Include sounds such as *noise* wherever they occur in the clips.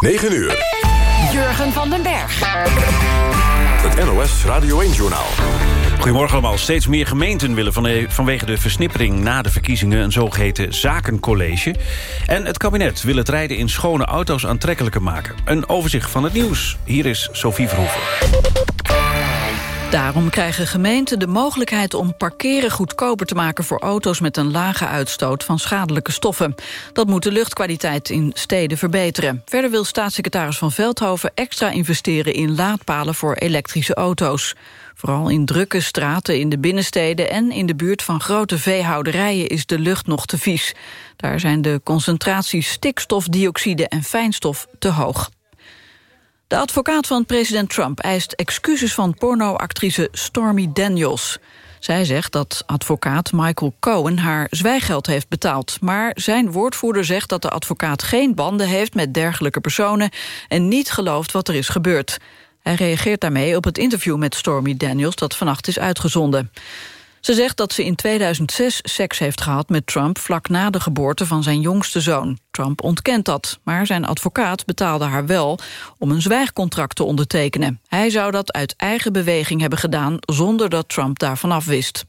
9 uur. Jurgen van den Berg. Het NOS Radio 1-journaal. Goedemorgen allemaal. Steeds meer gemeenten willen vanwege de versnippering na de verkiezingen een zogeheten zakencollege. En het kabinet wil het rijden in schone auto's aantrekkelijker maken. Een overzicht van het nieuws. Hier is Sophie Verhoeven. Daarom krijgen gemeenten de mogelijkheid om parkeren goedkoper te maken voor auto's met een lage uitstoot van schadelijke stoffen. Dat moet de luchtkwaliteit in steden verbeteren. Verder wil staatssecretaris Van Veldhoven extra investeren in laadpalen voor elektrische auto's. Vooral in drukke straten in de binnensteden en in de buurt van grote veehouderijen is de lucht nog te vies. Daar zijn de concentraties stikstofdioxide en fijnstof te hoog. De advocaat van president Trump eist excuses van pornoactrice Stormy Daniels. Zij zegt dat advocaat Michael Cohen haar zwijgeld heeft betaald. Maar zijn woordvoerder zegt dat de advocaat geen banden heeft met dergelijke personen... en niet gelooft wat er is gebeurd. Hij reageert daarmee op het interview met Stormy Daniels dat vannacht is uitgezonden. Ze zegt dat ze in 2006 seks heeft gehad met Trump... vlak na de geboorte van zijn jongste zoon. Trump ontkent dat, maar zijn advocaat betaalde haar wel... om een zwijgcontract te ondertekenen. Hij zou dat uit eigen beweging hebben gedaan... zonder dat Trump daarvan afwist.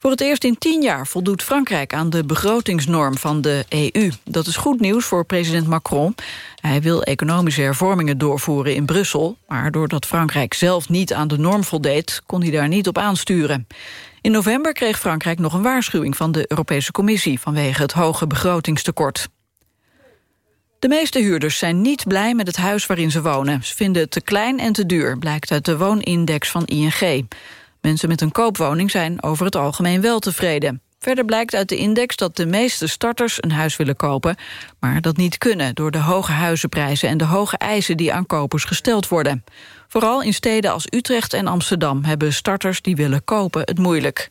Voor het eerst in tien jaar voldoet Frankrijk aan de begrotingsnorm van de EU. Dat is goed nieuws voor president Macron. Hij wil economische hervormingen doorvoeren in Brussel... maar doordat Frankrijk zelf niet aan de norm voldeed... kon hij daar niet op aansturen. In november kreeg Frankrijk nog een waarschuwing van de Europese Commissie... vanwege het hoge begrotingstekort. De meeste huurders zijn niet blij met het huis waarin ze wonen. Ze vinden het te klein en te duur, blijkt uit de woonindex van ING. Mensen met een koopwoning zijn over het algemeen wel tevreden. Verder blijkt uit de index dat de meeste starters een huis willen kopen... maar dat niet kunnen door de hoge huizenprijzen... en de hoge eisen die aan kopers gesteld worden. Vooral in steden als Utrecht en Amsterdam... hebben starters die willen kopen het moeilijk.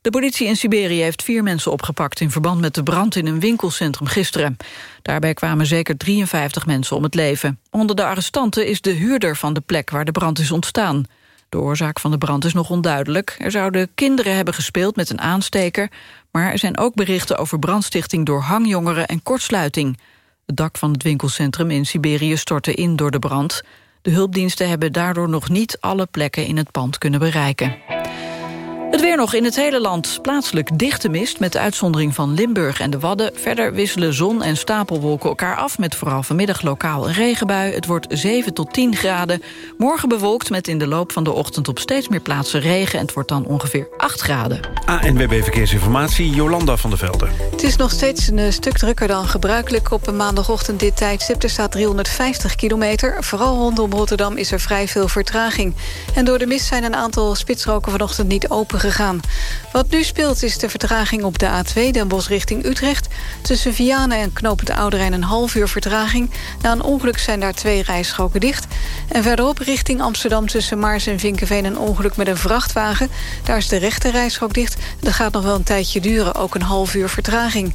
De politie in Siberië heeft vier mensen opgepakt... in verband met de brand in een winkelcentrum gisteren. Daarbij kwamen zeker 53 mensen om het leven. Onder de arrestanten is de huurder van de plek waar de brand is ontstaan. De oorzaak van de brand is nog onduidelijk. Er zouden kinderen hebben gespeeld met een aansteker... maar er zijn ook berichten over brandstichting door hangjongeren en kortsluiting. Het dak van het winkelcentrum in Siberië stortte in door de brand. De hulpdiensten hebben daardoor nog niet alle plekken in het pand kunnen bereiken. Het weer nog in het hele land. Plaatselijk dichte mist met uitzondering van Limburg en de Wadden. Verder wisselen zon en stapelwolken elkaar af... met vooral vanmiddag lokaal een regenbui. Het wordt 7 tot 10 graden. Morgen bewolkt met in de loop van de ochtend op steeds meer plaatsen regen... en het wordt dan ongeveer 8 graden. ANWB Verkeersinformatie, Jolanda van der Velden. Het is nog steeds een eh, stuk drukker dan gebruikelijk op een maandagochtend dit tijdstip. Er staat 350 kilometer. Vooral rondom Rotterdam is er vrij veel vertraging. En door de mist zijn een aantal spitsroken vanochtend niet open gegaan. Wat nu speelt is de vertraging op de A2 Den Bosch richting Utrecht. Tussen Vianen en Knopend Ouderijn een half uur vertraging. Na een ongeluk zijn daar twee rijstroken dicht. En verderop richting Amsterdam tussen Maars en Vinkenveen... een ongeluk met een vrachtwagen. Daar is de rechte rijstrook dicht. Dat gaat nog wel een tijdje duren, ook een half uur vertraging.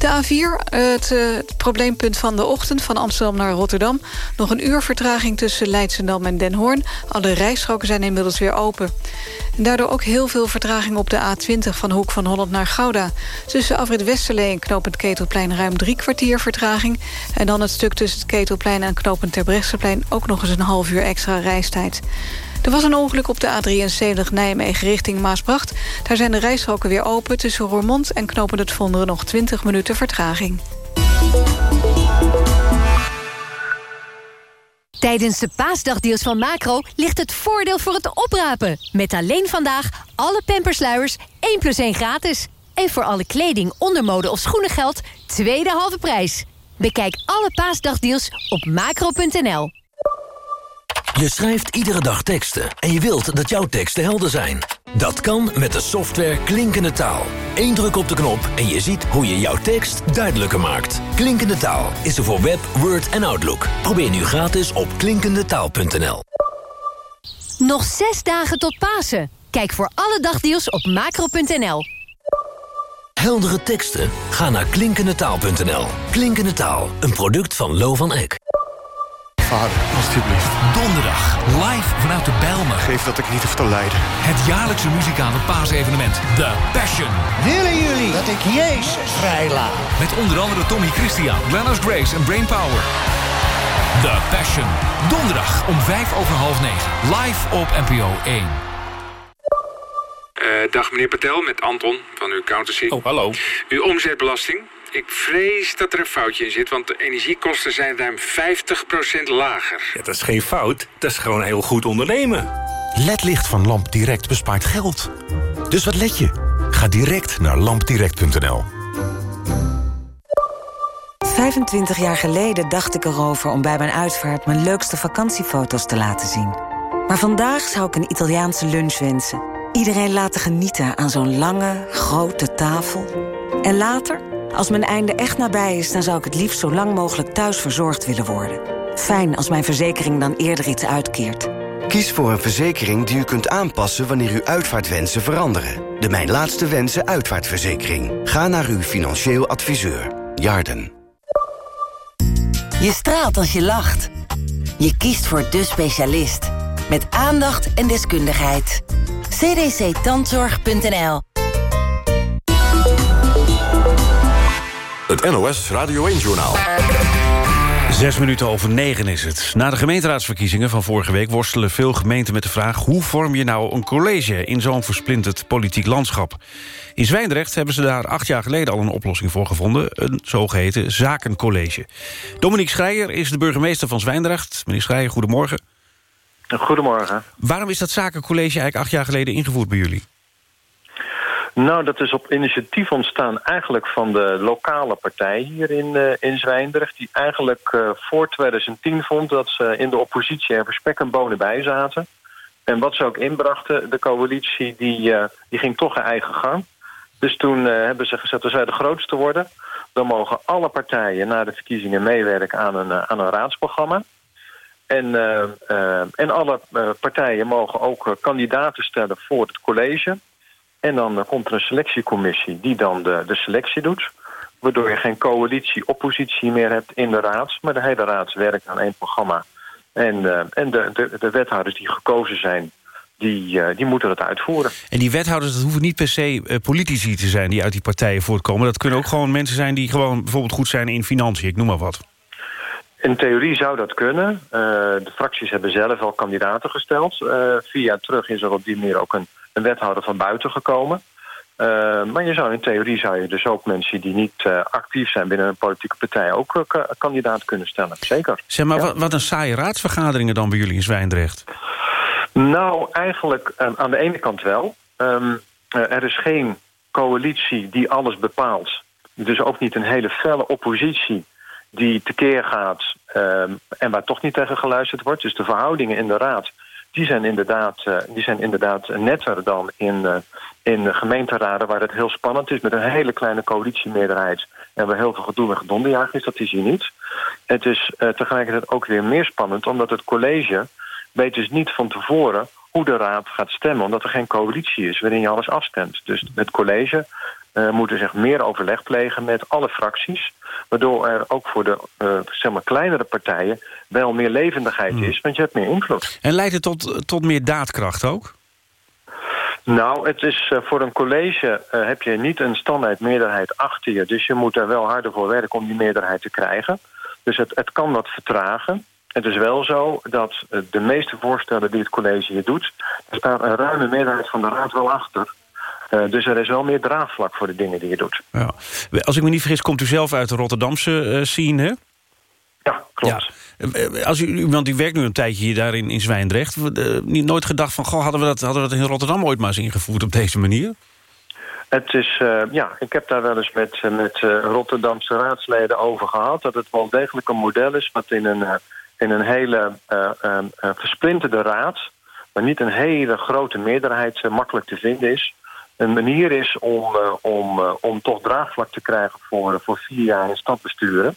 De A4, het, uh, het, probleempunt van de ochtend van Amsterdam naar Rotterdam. Nog een uur vertraging tussen Leidsendam en Den Hoorn. Alle rijstroken zijn inmiddels weer open. En daardoor ook heel veel vertraging op de A20 van Hoek van Holland naar Gouda. Tussen Afrit Westerlee en Knopend Ketelplein ruim drie kwartier vertraging. En dan het stuk tussen het Ketelplein en Knopend Terbrechtseplein... ook nog eens een half uur extra reistijd. Er was een ongeluk op de A73 Nijmegen richting Maasbracht. Daar zijn de rijstroken weer open. Tussen Roermond en Knopend het Vonderen nog 20 minuten vertraging. Tijdens de paasdagdeals van Macro ligt het voordeel voor het oprapen. Met alleen vandaag alle pampersluiers 1 plus 1 gratis. En voor alle kleding, ondermode of schoenen geldt tweede halve prijs. Bekijk alle paasdagdeals op macro.nl. Je schrijft iedere dag teksten en je wilt dat jouw teksten helder zijn. Dat kan met de software Klinkende Taal. Eén druk op de knop en je ziet hoe je jouw tekst duidelijker maakt. Klinkende Taal is er voor Web, Word en Outlook. Probeer nu gratis op klinkendetaal.nl. Nog zes dagen tot Pasen. Kijk voor alle dagdeals op macro.nl. Heldere teksten? Ga naar klinkendetaal.nl. Klinkende Taal, een product van Lo van Eck. Vader, alstublieft. Donderdag, live vanuit de Bijlmer. Geef dat ik niet hoef te lijden. Het jaarlijkse muzikale paasevenement, The Passion. Willen jullie dat ik Jezus vrijlaat? Met onder andere Tommy Christian, Glennis Grace en Brainpower. The Passion. Donderdag om vijf over half negen. Live op NPO 1. Uh, dag meneer Patel, met Anton van uw accountancy. Oh, hallo. Uw omzetbelasting. Ik vrees dat er een foutje in zit, want de energiekosten zijn ruim 50% lager. Ja, dat is geen fout, dat is gewoon heel goed ondernemen. LED-licht van Lamp Direct bespaart geld. Dus wat let je? Ga direct naar lampdirect.nl. 25 jaar geleden dacht ik erover om bij mijn uitvaart... mijn leukste vakantiefoto's te laten zien. Maar vandaag zou ik een Italiaanse lunch wensen. Iedereen laten genieten aan zo'n lange, grote tafel. En later, als mijn einde echt nabij is... dan zou ik het liefst zo lang mogelijk thuis verzorgd willen worden. Fijn als mijn verzekering dan eerder iets uitkeert. Kies voor een verzekering die u kunt aanpassen... wanneer uw uitvaartwensen veranderen. De Mijn Laatste Wensen uitvaartverzekering. Ga naar uw financieel adviseur. Jarden. Je straalt als je lacht. Je kiest voor de specialist. Met aandacht en deskundigheid. cdctandzorg.nl Het NOS Radio 1-journaal. Zes minuten over negen is het. Na de gemeenteraadsverkiezingen van vorige week... worstelen veel gemeenten met de vraag... hoe vorm je nou een college in zo'n versplinterd politiek landschap? In Zwijndrecht hebben ze daar acht jaar geleden al een oplossing voor gevonden. Een zogeheten zakencollege. Dominique Schreier is de burgemeester van Zwijndrecht. Meneer Schreier, goedemorgen. Goedemorgen. Waarom is dat zakencollege eigenlijk acht jaar geleden ingevoerd bij jullie? Nou, dat is op initiatief ontstaan eigenlijk van de lokale partij hier in, uh, in Zwijndrecht... die eigenlijk uh, voor 2010 vond dat ze in de oppositie er spek en bonen bij zaten. En wat ze ook inbrachten, de coalitie, die, uh, die ging toch haar eigen gang. Dus toen hebben ze gezegd, als wij de grootste worden... dan mogen alle partijen na de verkiezingen meewerken aan een, aan een raadsprogramma... En, en alle partijen mogen ook kandidaten stellen voor het college... En dan komt er een selectiecommissie die dan de, de selectie doet. Waardoor je geen coalitie-oppositie meer hebt in de raad. Maar de hele raad werkt aan één programma. En, uh, en de, de, de wethouders die gekozen zijn, die, uh, die moeten dat uitvoeren. En die wethouders, dat hoeven niet per se uh, politici te zijn... die uit die partijen voortkomen. Dat kunnen ook gewoon mensen zijn die gewoon bijvoorbeeld goed zijn in financiën. Ik noem maar wat. In theorie zou dat kunnen. de fracties hebben zelf al kandidaten gesteld. jaar terug is er op die manier ook een een wethouder van buiten gekomen. Uh, maar je zou in theorie zou je dus ook mensen die niet uh, actief zijn binnen een politieke partij ook uh, kandidaat kunnen stellen. Zeker. Zeg maar, ja. wat, wat, een saaie raadsvergaderingen dan bij jullie in Zwijndrecht? Nou, eigenlijk aan de ene kant wel. Um, er is geen coalitie die alles bepaalt. Dus ook niet een hele felle oppositie die tekeer gaat um, en waar toch niet tegen geluisterd wordt. Dus de verhoudingen in de raad die zijn inderdaad, uh, die zijn inderdaad netter dan in, uh, in gemeenteraden... waar het heel spannend is met een hele kleine coalitiemeerderheid... en waar heel veel gedoe en gedonderjagen is, dat is hier niet. Het is uh, tegelijkertijd ook weer meer spannend... omdat het college weet dus niet van tevoren hoe de raad gaat stemmen... omdat er geen coalitie is waarin je alles afstemt. Dus het college moeten zich meer overleg plegen met alle fracties. Waardoor er ook voor de uh, zeg maar kleinere partijen wel meer levendigheid hmm. is. Want je hebt meer invloed. En leidt het tot, tot meer daadkracht ook? Nou, het is uh, voor een college heb je niet een standaard meerderheid achter je. Dus je moet er wel harder voor werken om die meerderheid te krijgen. Dus het, het kan wat vertragen. Het is wel zo dat de meeste voorstellen die het college hier doet... er staat een ruime meerderheid van de raad wel achter. Uh, dus er is wel meer draagvlak voor de dingen die je doet. Ja. Als ik me niet vergis, komt u zelf uit de Rotterdamse uh, scene, hè? Ja, klopt. Ja. Als u, want u werkt nu een tijdje hier daar in, in Zwijndrecht. Uh, niet nooit gedacht van, goh, hadden we, dat, hadden we dat in Rotterdam ooit maar eens ingevoerd op deze manier? Het is, uh, ja, ik heb daar wel eens met, met uh, Rotterdamse raadsleden over gehad... dat het wel degelijk een model is wat in een, in een hele versplinterde raad... maar niet een hele grote meerderheid makkelijk te vinden is een manier is om, uh, om, uh, om toch draagvlak te krijgen voor, voor vier jaar in stadbesturen.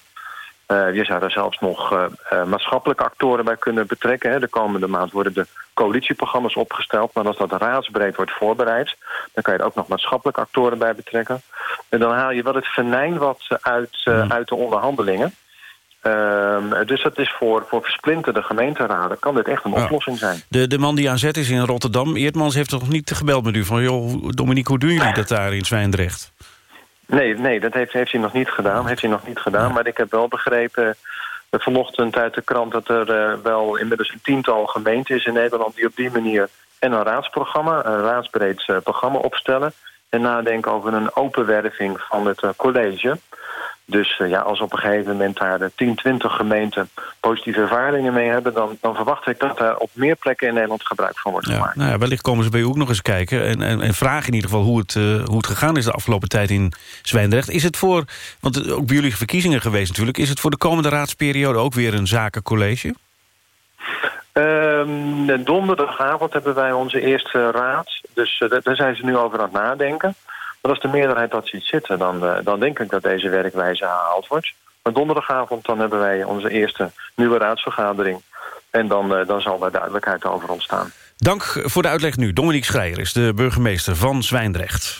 Uh, je zou daar zelfs nog maatschappelijke actoren bij kunnen betrekken. Hè. De komende maand worden de coalitieprogramma's opgesteld. Maar als dat raadsbreed wordt voorbereid... dan kan je er ook nog maatschappelijke actoren bij betrekken. En dan haal je wel het venijn wat uit, uit de onderhandelingen. Ehm, dus dat is voor, voor versplinterde gemeenteraden... kan dit echt een Ja. oplossing zijn. De, de man die aan zet is in Rotterdam. Eertmans heeft toch niet gebeld met u van... joh, Dominique, hoe doen jullie dat daar in Zwijndrecht? Nee, nee dat heeft, heeft hij nog niet gedaan. Heeft hij nog niet gedaan. Maar ik heb wel begrepen eh, vanochtend uit de krant... dat er eh, wel inmiddels een tiental gemeenten is in Nederland... die op die manier en een raadsprogramma, een raadsbreed eh, programma opstellen... en nadenken over een openwerving van het college. Dus eh, ja, als op een gegeven moment daar de 10, 20 gemeenten positieve ervaringen mee hebben... Dan, dan verwacht ik dat daar op meer plekken in Nederland gebruik van wordt gemaakt. Nou ja, wellicht komen ze bij u ook nog eens kijken... en, en, en vragen in ieder geval hoe het, eh, hoe het gegaan is de afgelopen tijd in Zwijndrecht. Is het voor, want eh, ook bij jullie verkiezingen geweest natuurlijk... is het voor de komende raadsperiode ook weer een zakencollege? Ehm, donderdagavond hebben wij onze eerste raad. Dus daar zijn ze nu over aan het nadenken. Maar als de meerderheid dat ziet zitten, dan, eh, dan denk ik dat deze werkwijze gehaald wordt. Maar donderdagavond dan hebben wij onze eerste nieuwe raadsvergadering. En dan, eh, dan zal daar duidelijkheid over ontstaan. Dank voor de uitleg nu. Dominique Schreier is de burgemeester van Zwijndrecht.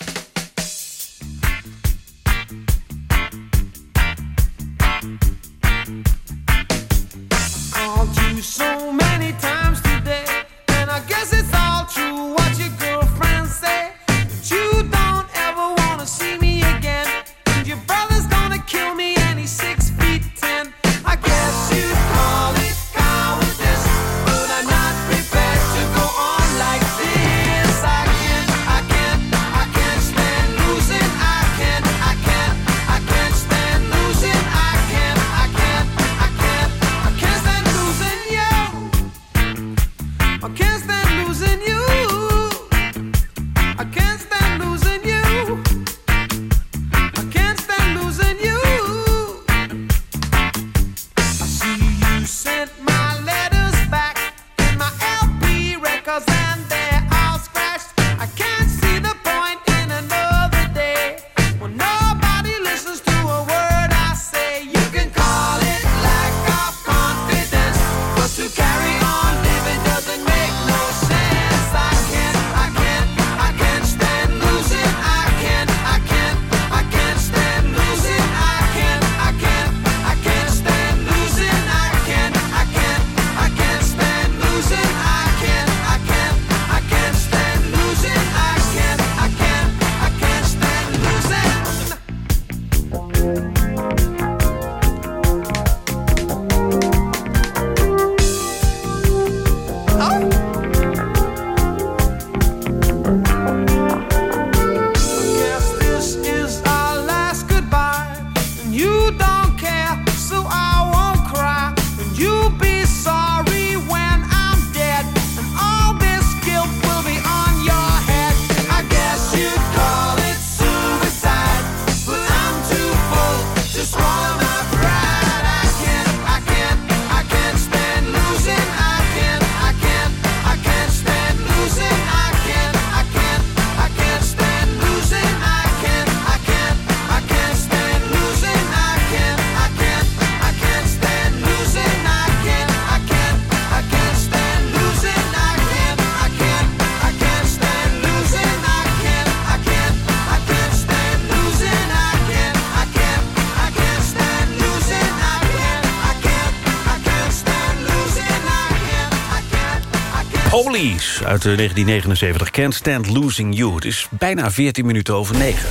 Uit eh, 1979, Can't Stand Losing You. Het is bijna 14 minuten over 9.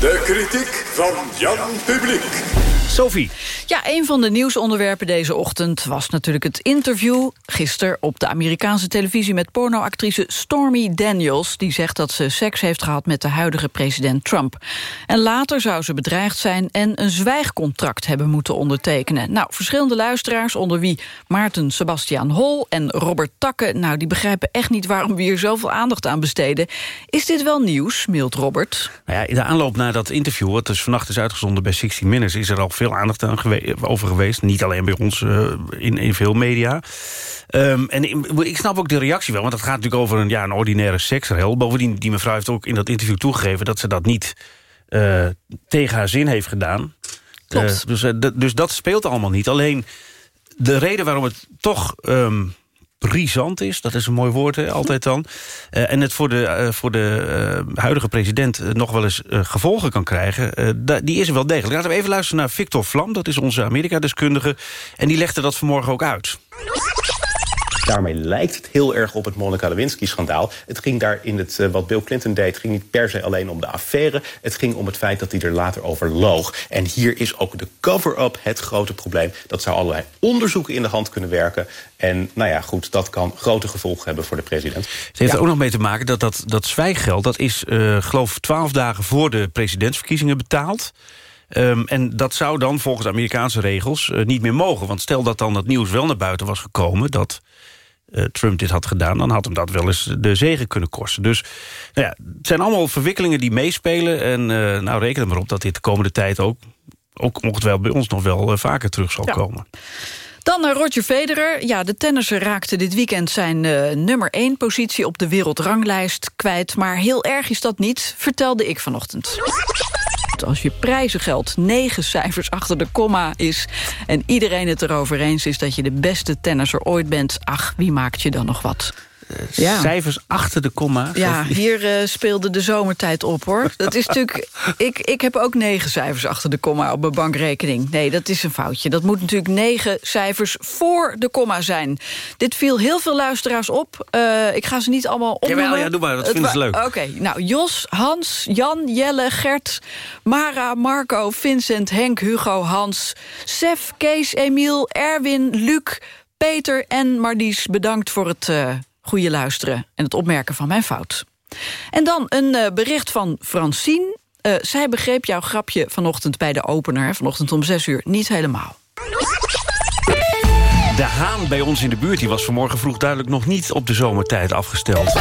De kritiek van Jan Publiek. Sophie. Ja, een van de nieuwsonderwerpen deze ochtend was natuurlijk het interview... gisteren op de Amerikaanse televisie met pornoactrice Stormy Daniels... die zegt dat ze seks heeft gehad met de huidige president Trump. En later zou ze bedreigd zijn en een zwijgcontract hebben moeten ondertekenen. Nou, verschillende luisteraars, onder wie Maarten Sebastian Hol en Robert Takke... nou, die begrijpen echt niet waarom we hier zoveel aandacht aan besteden. Is dit wel nieuws, mailt Robert? Nou ja, in de aanloop naar dat interview, wat dus vannacht is uitgezonden bij 60 Minutes... is er al veel aandacht aan gewe- over geweest. Niet alleen bij ons, eh, in, in veel media. Ehm, en ik- ik snap ook de reactie wel, want het gaat natuurlijk over een, ja, een ordinaire seksrel. Bovendien, die mevrouw heeft ook in dat interview toegegeven... dat ze dat niet eh, tegen haar zin heeft gedaan. Klopt. Eh, dus, dus dat speelt allemaal niet. Alleen de reden waarom het toch... ehm, brisant is. Dat is een mooi woord, hè, altijd dan. Eh, en het voor de, eh, voor de eh, huidige president nog wel eens gevolgen kan krijgen... die is er wel degelijk. Laten we even luisteren naar Victor Vlam, dat is onze Amerika-deskundige. En die legde dat vanmorgen ook uit. Daarmee lijkt het heel erg op het Monica Lewinsky-schandaal. Het ging daar in het, eh, wat Bill Clinton deed, ging niet per se alleen om de affaire. Het ging om het feit dat hij er later over loog. En hier is ook de cover-up het grote probleem. Dat zou allerlei onderzoeken in de hand kunnen werken. En nou ja, goed, dat kan grote gevolgen hebben voor de president. Het heeft er ook nog mee te maken dat dat, dat zwijggeld... dat is, eh geloof twaalf dagen voor de presidentsverkiezingen betaald. Ehm, en dat zou dan volgens Amerikaanse regels eh, niet meer mogen. Want stel dat dan het nieuws wel naar buiten was gekomen... dat Trump dit had gedaan... dan had hem dat wel eens de zegen kunnen kosten. Dus nou ja, het zijn allemaal verwikkelingen die meespelen. En eh, nou, reken er maar op dat dit de komende tijd ook... ook ongetwijfeld bij ons nog wel eh, vaker terug zal komen. Dan naar Roger Federer. Ja, de tennisser raakte dit weekend zijn eh, nummer 1 positie op de wereldranglijst kwijt. Maar heel erg is dat niet, vertelde ik vanochtend. Als je prijzengeld negen cijfers achter de komma is... en iedereen het erover eens is dat je de beste tennisser ooit bent... ach, wie maakt je dan nog wat? Ja. Cijfers achter de komma. Ja, hier eh, speelde de zomertijd op, hoor. Dat is natuurlijk... *laughs* Ik, ik heb ook negen cijfers achter de komma op mijn bankrekening. Nee, dat is een foutje. Dat moet natuurlijk negen cijfers voor de komma zijn. Dit viel heel veel luisteraars op. Eh, ik ga ze niet allemaal opnoemen. Jawel, ja, doe maar, dat vinden ze leuk. Oké, nou, Jos, Hans, Jan, Jelle, Gert... Mara, Marco, Vincent, Henk, Hugo, Hans... Sef, Kees, Emiel, Erwin, Luc, Peter en Marlies... bedankt voor het eh, goede luisteren en het opmerken van mijn fout. En dan een eh, bericht van Francine. Eh, zij begreep jouw grapje vanochtend bij de opener... vanochtend om zes uur, niet helemaal. De haan bij ons in de buurt die was vanmorgen vroeg duidelijk nog niet op de zomertijd afgesteld.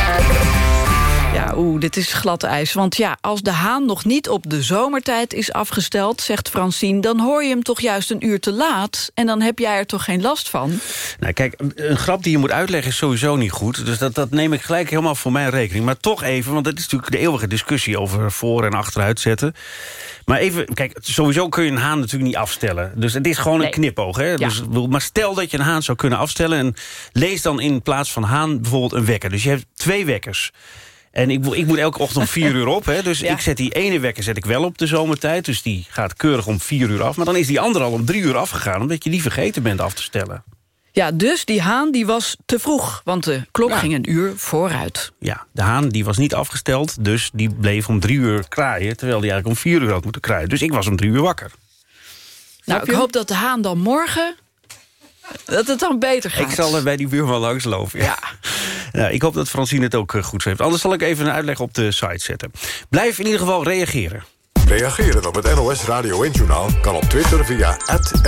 Ja, oeh, dit is glad ijs. Want ja, als de haan nog niet op de zomertijd is afgesteld... zegt Francine, dan hoor je hem toch juist een uur te laat... en dan heb jij er toch geen last van? Nou, kijk, een grap die je moet uitleggen is sowieso niet goed. Dus dat, dat neem ik gelijk helemaal voor mijn rekening. Maar toch even, want het is natuurlijk de eeuwige discussie... over voor- en achteruit zetten. Maar even, kijk, sowieso kun je een haan natuurlijk niet afstellen. Dus het is gewoon een knipoog. Hè? Dus, maar stel dat je een haan zou kunnen afstellen... en lees dan in plaats van haan bijvoorbeeld een wekker. Dus je hebt twee wekkers. En ik, moet- ik moet elke ochtend om vier *laughs* uur op. Hè? Dus Ja. ik zet die ene wekker zet ik wel op de zomertijd. Dus die gaat keurig om vier uur af. Maar dan is die andere al om drie uur afgegaan... omdat je die vergeten bent af te stellen. Ja, dus die haan die was te vroeg, want de klok ging een uur vooruit. Ja, de haan die was niet afgesteld, dus die bleef om drie uur kraaien... terwijl die eigenlijk om vier uur had moeten kraaien. Dus ik was om drie uur wakker. Nou, ik hoop dat de haan dan morgen... dat het dan beter gaat. Ik zal er bij die buurman langslopen. Ja. *laughs* Nou, ik hoop dat Francine het ook eh, goed heeft. Anders zal ik even een uitleg op de site zetten. Blijf in ieder geval reageren. Reageren op het NOS Radio 1-journaal kan op Twitter via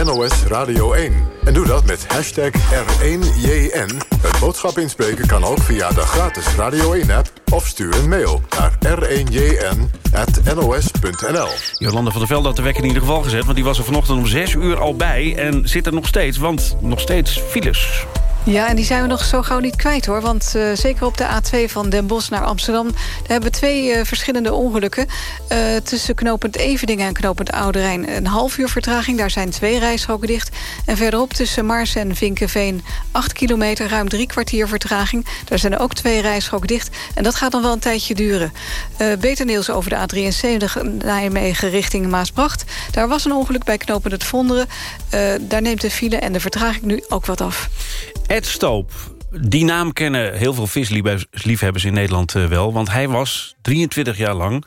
NOS Radio 1. En doe dat met hashtag R1JN. Het boodschap inspreken kan ook via de gratis Radio 1-app... of stuur een mail naar r1jn.nos.nl. Jolanda van der Velde had de wekker in ieder geval gezet... want die was er vanochtend om zes uur al bij en zit er nog steeds. Want nog steeds files. Ja, en die zijn we nog zo gauw niet kwijt, hoor. Want eh, zeker op de A2 van Den Bosch naar Amsterdam... daar hebben we twee eh, verschillende ongelukken. Eh, tussen knooppunt Eveningen en knooppunt Oude Rijn... een half uur vertraging, daar zijn twee rijstroken dicht. En verderop tussen Mars en Vinkenveen... acht kilometer, ruim drie kwartier vertraging. Daar zijn ook twee rijstroken dicht. En dat gaat dan wel een tijdje duren. Beter nieuws over de A73 Nijmegen richting Maasbracht. Daar was een ongeluk bij knooppunt Het Vonderen. Daar neemt de file en de vertraging nu ook wat af. Ed Stoop. Die naam kennen heel veel visliefhebbers in Nederland eh, wel. Want hij was 23 jaar lang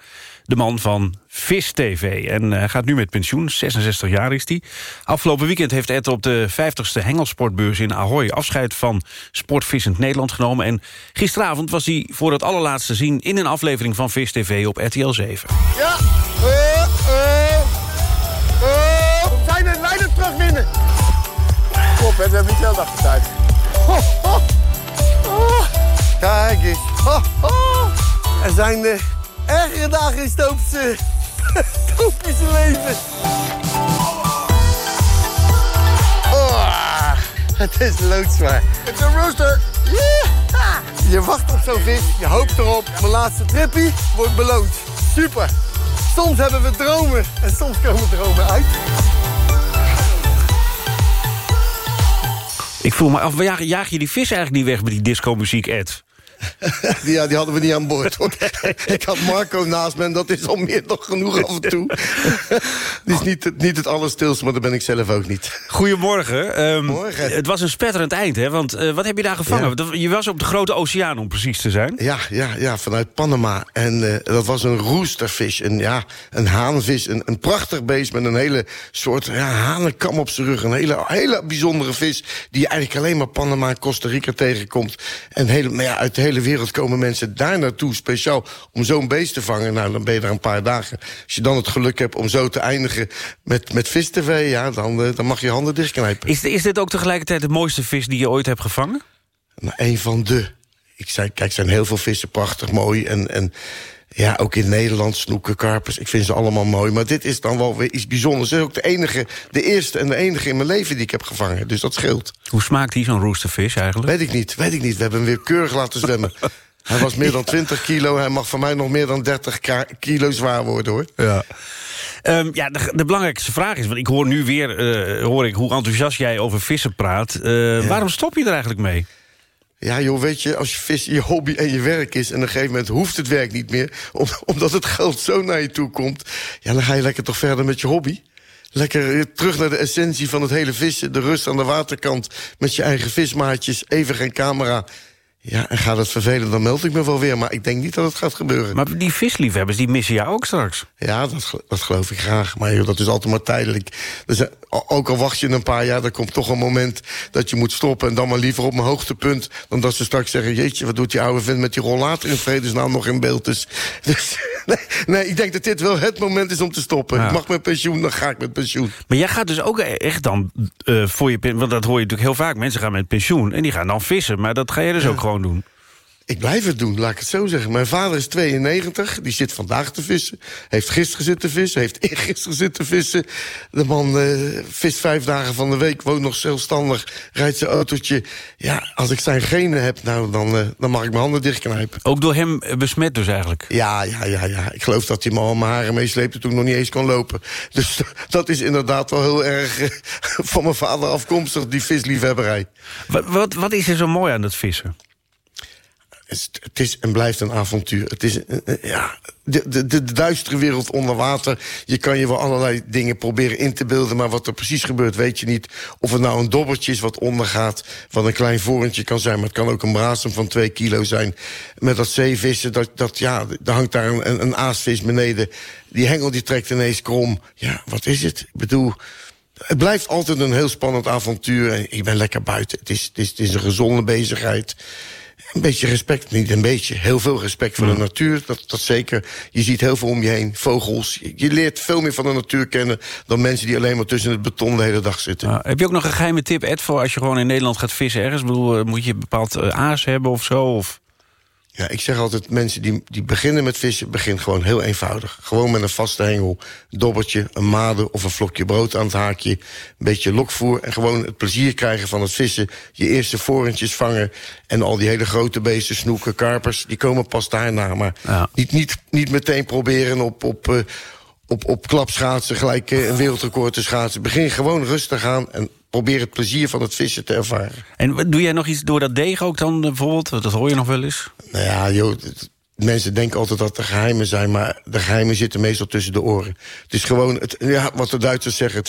de man van Vis TV. En hij gaat nu met pensioen, 66 jaar is hij. Afgelopen weekend heeft Ed op de 50ste hengelsportbeurs in Ahoy... afscheid van Sportvissend Nederland genomen. En gisteravond was hij voor het allerlaatste zien... in een aflevering van Vis TV op RTL 7. Ja, eh, eh, eh. We zijn het, wij het terugwinnen. Kom op, hè, we hebben niet heel dag tijd. Kijk eens. Ho, ho. Er zijn eh, ergere dagen in Stoops, eh, Stoops leven. Oh, het is loodzwaar. Het is een rooster. Yeah. Je wacht op zo'n vis, je hoopt erop. Mijn laatste trippie wordt beloond. Super. Soms hebben we dromen en soms komen dromen uit. Ik voel me af, jaag, jaag je die vis eigenlijk niet weg met die disco-muziek, Ed? *laughs* ja, die hadden we niet aan boord. Hoor. ik had Marco naast me en dat is al meer dan genoeg af en toe. *laughs* die is niet, het- niet het allerstilste, maar dat ben ik zelf ook niet. Goedemorgen. Ehm, Morgen. Het was een spetterend eind, hè? Want eh, wat heb je daar gevangen? Je was op de Grote Oceaan, om precies te zijn. Ja, ja, ja vanuit Panama. En eh, dat was een roostervis, een, ja, een haanvis. Een, een prachtig beest met een hele soort ja, hanenkam op zijn rug. Een hele, hele bijzondere vis die je eigenlijk alleen maar Panama en Costa Rica tegenkomt. En hele, maar ja, uit de hele wereld komen mensen daar naartoe speciaal om zo'n beest te vangen. Nou, dan ben je daar een paar dagen. Als je dan het geluk hebt om zo te eindigen met, met vis-tv... Ja, dan, eh, dan mag je handen dichtknijpen. Is, is dit ook tegelijkertijd de mooiste vis die je ooit hebt gevangen? Nou, een van de. Ik zei, kijk, er zijn heel veel vissen prachtig mooi. En, en ja, ook in Nederland, snoeken, karpers. Ik vind ze allemaal mooi. Maar dit is dan wel weer iets bijzonders. Het is ook de enige, de eerste en de enige in mijn leven die ik heb gevangen. Dus dat scheelt. Hoe smaakt die, zo'n roostervis eigenlijk? Weet ik niet, weet ik niet. We hebben hem weer keurig laten zwemmen. *laughs* Hij was meer dan 20 kilo. Hij mag van mij nog meer dan 30 ka- kilo zwaar worden, hoor. Ja. Ehm, ja, de, de belangrijkste vraag is... want ik hoor nu weer eh, hoor ik hoe enthousiast jij over vissen praat. Eh, Waarom stop je er eigenlijk mee? Ja, joh, weet je, als je vis je hobby en je werk is... en op een gegeven moment hoeft het werk niet meer... om- omdat het geld zo naar je toe komt... ja, dan ga je lekker toch verder met je hobby. Lekker eh, terug naar de essentie van het hele vissen. De rust aan de waterkant met je eigen vismaatjes. Even geen camera. Ja, en gaat het vervelen, dan meld ik me wel weer. Maar ik denk niet dat het gaat gebeuren. Maar die visliefhebbers, die missen jou ook straks. Ja, dat, dat geloof ik graag. Maar joh, dat is altijd maar tijdelijk. Dus, ook al wacht je een paar jaar, er komt toch een moment dat je moet stoppen. En dan maar liever op mijn hoogtepunt. Dan dat ze straks zeggen, jeetje, wat doet die oude vent met die rollator in vredesnaam nog in beeld. Dus, dus *laughs* nee, nee, ik denk dat dit wel het moment is om te stoppen. Ja. Ik mag met pensioen, dan ga ik met pensioen. Maar jij gaat dus ook echt dan eh, voor je... want dat hoor je natuurlijk heel vaak. Mensen gaan met pensioen en die gaan dan vissen. Maar dat ga je dus ook gewoon doen. Ik blijf het doen, laat ik het zo zeggen. Mijn vader is 92, die zit vandaag te vissen. Heeft gisteren zitten vissen, heeft eergisteren zitten vissen. De man eh vist vijf dagen van de week, woont nog zelfstandig, rijdt zijn autootje. Ja, als ik zijn genen heb, nou, dan, eh, dan mag ik mijn handen dichtknijpen. Ook door hem eh, besmet dus eigenlijk? Ja, ja, ja, ja. Ik geloof dat hij me al mijn haren meesleepte toen ik nog niet eens kon lopen. Dus *laughs* dat is inderdaad wel heel erg *laughs* van mijn vader afkomstig, die visliefhebberij. Wat, wat, wat is er zo mooi aan het vissen? Het is en blijft een avontuur. Het is eh, eh, ja, de, de, de duistere wereld onder water. Je kan je wel allerlei dingen proberen in te beelden... maar wat er precies gebeurt, weet je niet. Of het nou een dobbertje is wat ondergaat... wat een klein vorentje kan zijn... maar het kan ook een brasem van twee kilo zijn. Met dat zeevissen, dat, dat, ja, er hangt daar een, een, aasvis beneden. Die hengel die trekt ineens krom. Ja, wat is het? Ik bedoel... Het blijft altijd een heel spannend avontuur. Ik ben lekker buiten. Het is, het is een gezonde bezigheid. Een beetje respect, niet een beetje. Heel veel respect voor de natuur, dat, dat zeker. Je ziet heel veel om je heen, vogels. Je, je leert veel meer van de natuur kennen... dan mensen die alleen maar tussen het beton de hele dag zitten. Nou, heb je ook nog een geheime tip, Ed, voor als je gewoon in Nederland gaat vissen ergens? Ik bedoel, eh, moet je een bepaald eh, aas hebben of zo? Of... Ja, ik zeg altijd, mensen die, die beginnen met vissen... begin gewoon heel eenvoudig. Gewoon met een vaste hengel, dobbertje, een made of een vlokje brood aan het haakje... een beetje lokvoer en gewoon het plezier krijgen van het vissen... je eerste vorentjes vangen en al die hele grote beesten, snoeken, karpers... die komen pas daarna, maar niet, niet, niet meteen proberen op... op eh, op, op klapschaatsen gelijk eh, een wereldrecord te schaatsen. Begin gewoon rustig aan en probeer het plezier van het vissen te ervaren. En doe jij nog iets door dat deeg ook dan eh, bijvoorbeeld? Dat hoor je nog wel eens. Nou ja, joh, mensen denken altijd dat er geheimen zijn... maar de geheimen zitten meestal tussen de oren. Het is gewoon, het, ja, wat de Duitsers zeggen, het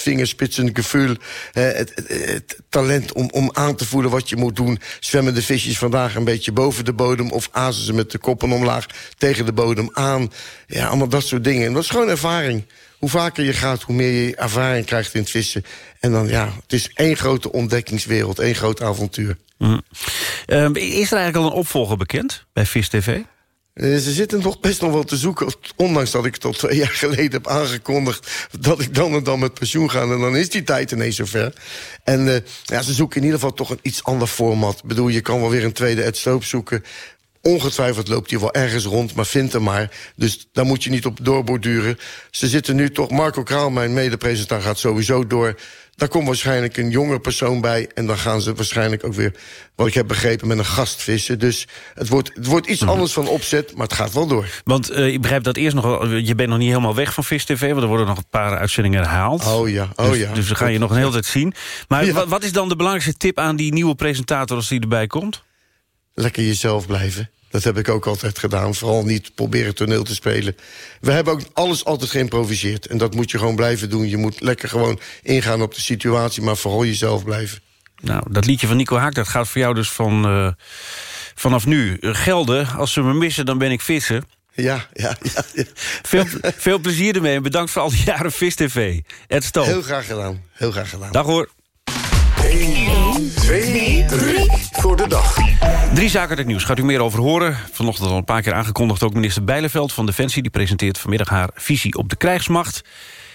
het, het, het talent om, om aan te voelen wat je moet doen. Zwemmen de visjes vandaag een beetje boven de bodem... of azen ze met de koppen omlaag tegen de bodem aan. Ja, allemaal dat soort dingen. En dat is gewoon ervaring. Hoe vaker je gaat, hoe meer je ervaring krijgt in het vissen. En dan, ja, het is één grote ontdekkingswereld, één groot avontuur. Mhm. Ehm, is er eigenlijk al een opvolger bekend bij Vis TV? Eh, Ze zitten nog best nog wel te zoeken. Ondanks dat ik al twee jaar *laughs* geleden heb aangekondigd... dat ik dan en dan met pensioen ga. En dan is die tijd ineens zover. En eh, ja, ze zoeken in ieder geval toch een iets ander format. Ik bedoel, je kan wel weer een tweede Ed Sloop zoeken. Ongetwijfeld loopt hij wel ergens rond, maar vind hem maar. Dus daar moet je niet op doorborduren. Ze zitten nu toch... Marco Kraal, mijn medepresentator, gaat sowieso door. Daar komt waarschijnlijk een jonge persoon bij... en dan gaan ze waarschijnlijk ook weer, wat ik heb begrepen... met een gast vissen. Dus het wordt, het wordt iets anders van opzet, maar het gaat wel door. Want uh, ik begrijp dat eerst nog... wel- je bent nog niet helemaal weg van Vis TV... want er worden nog een paar uitzendingen herhaald. Oh ja, oh dus, ja. Dus we gaan je nog een hele tijd zien. Maar Ja. wat is dan de belangrijkste tip aan die nieuwe presentator... als die erbij komt? Lekker jezelf blijven. Dat heb ik ook altijd gedaan. Vooral niet proberen toneel te spelen. We hebben ook alles altijd geïmproviseerd. En dat moet je gewoon blijven doen. Je moet lekker gewoon ingaan op de situatie... maar vooral jezelf blijven. Nou, dat liedje van Nico Haak, dat gaat voor jou dus van, eh, vanaf nu. Eh, Gelden, als ze me missen, dan ben ik vissen. Ja, ja, ja. ja. Veel, veel plezier ermee en bedankt voor al die jaren Vis TV. Ed Stoom. Heel graag gedaan. Heel graag gedaan. Dag hoor. 1, 2, 3 voor de dag. Drie zaken uit het nieuws. Gaat u meer over horen. Vanochtend al een paar keer aangekondigd. Ook minister Bijleveld van Defensie... die presenteert vanmiddag haar visie op de krijgsmacht.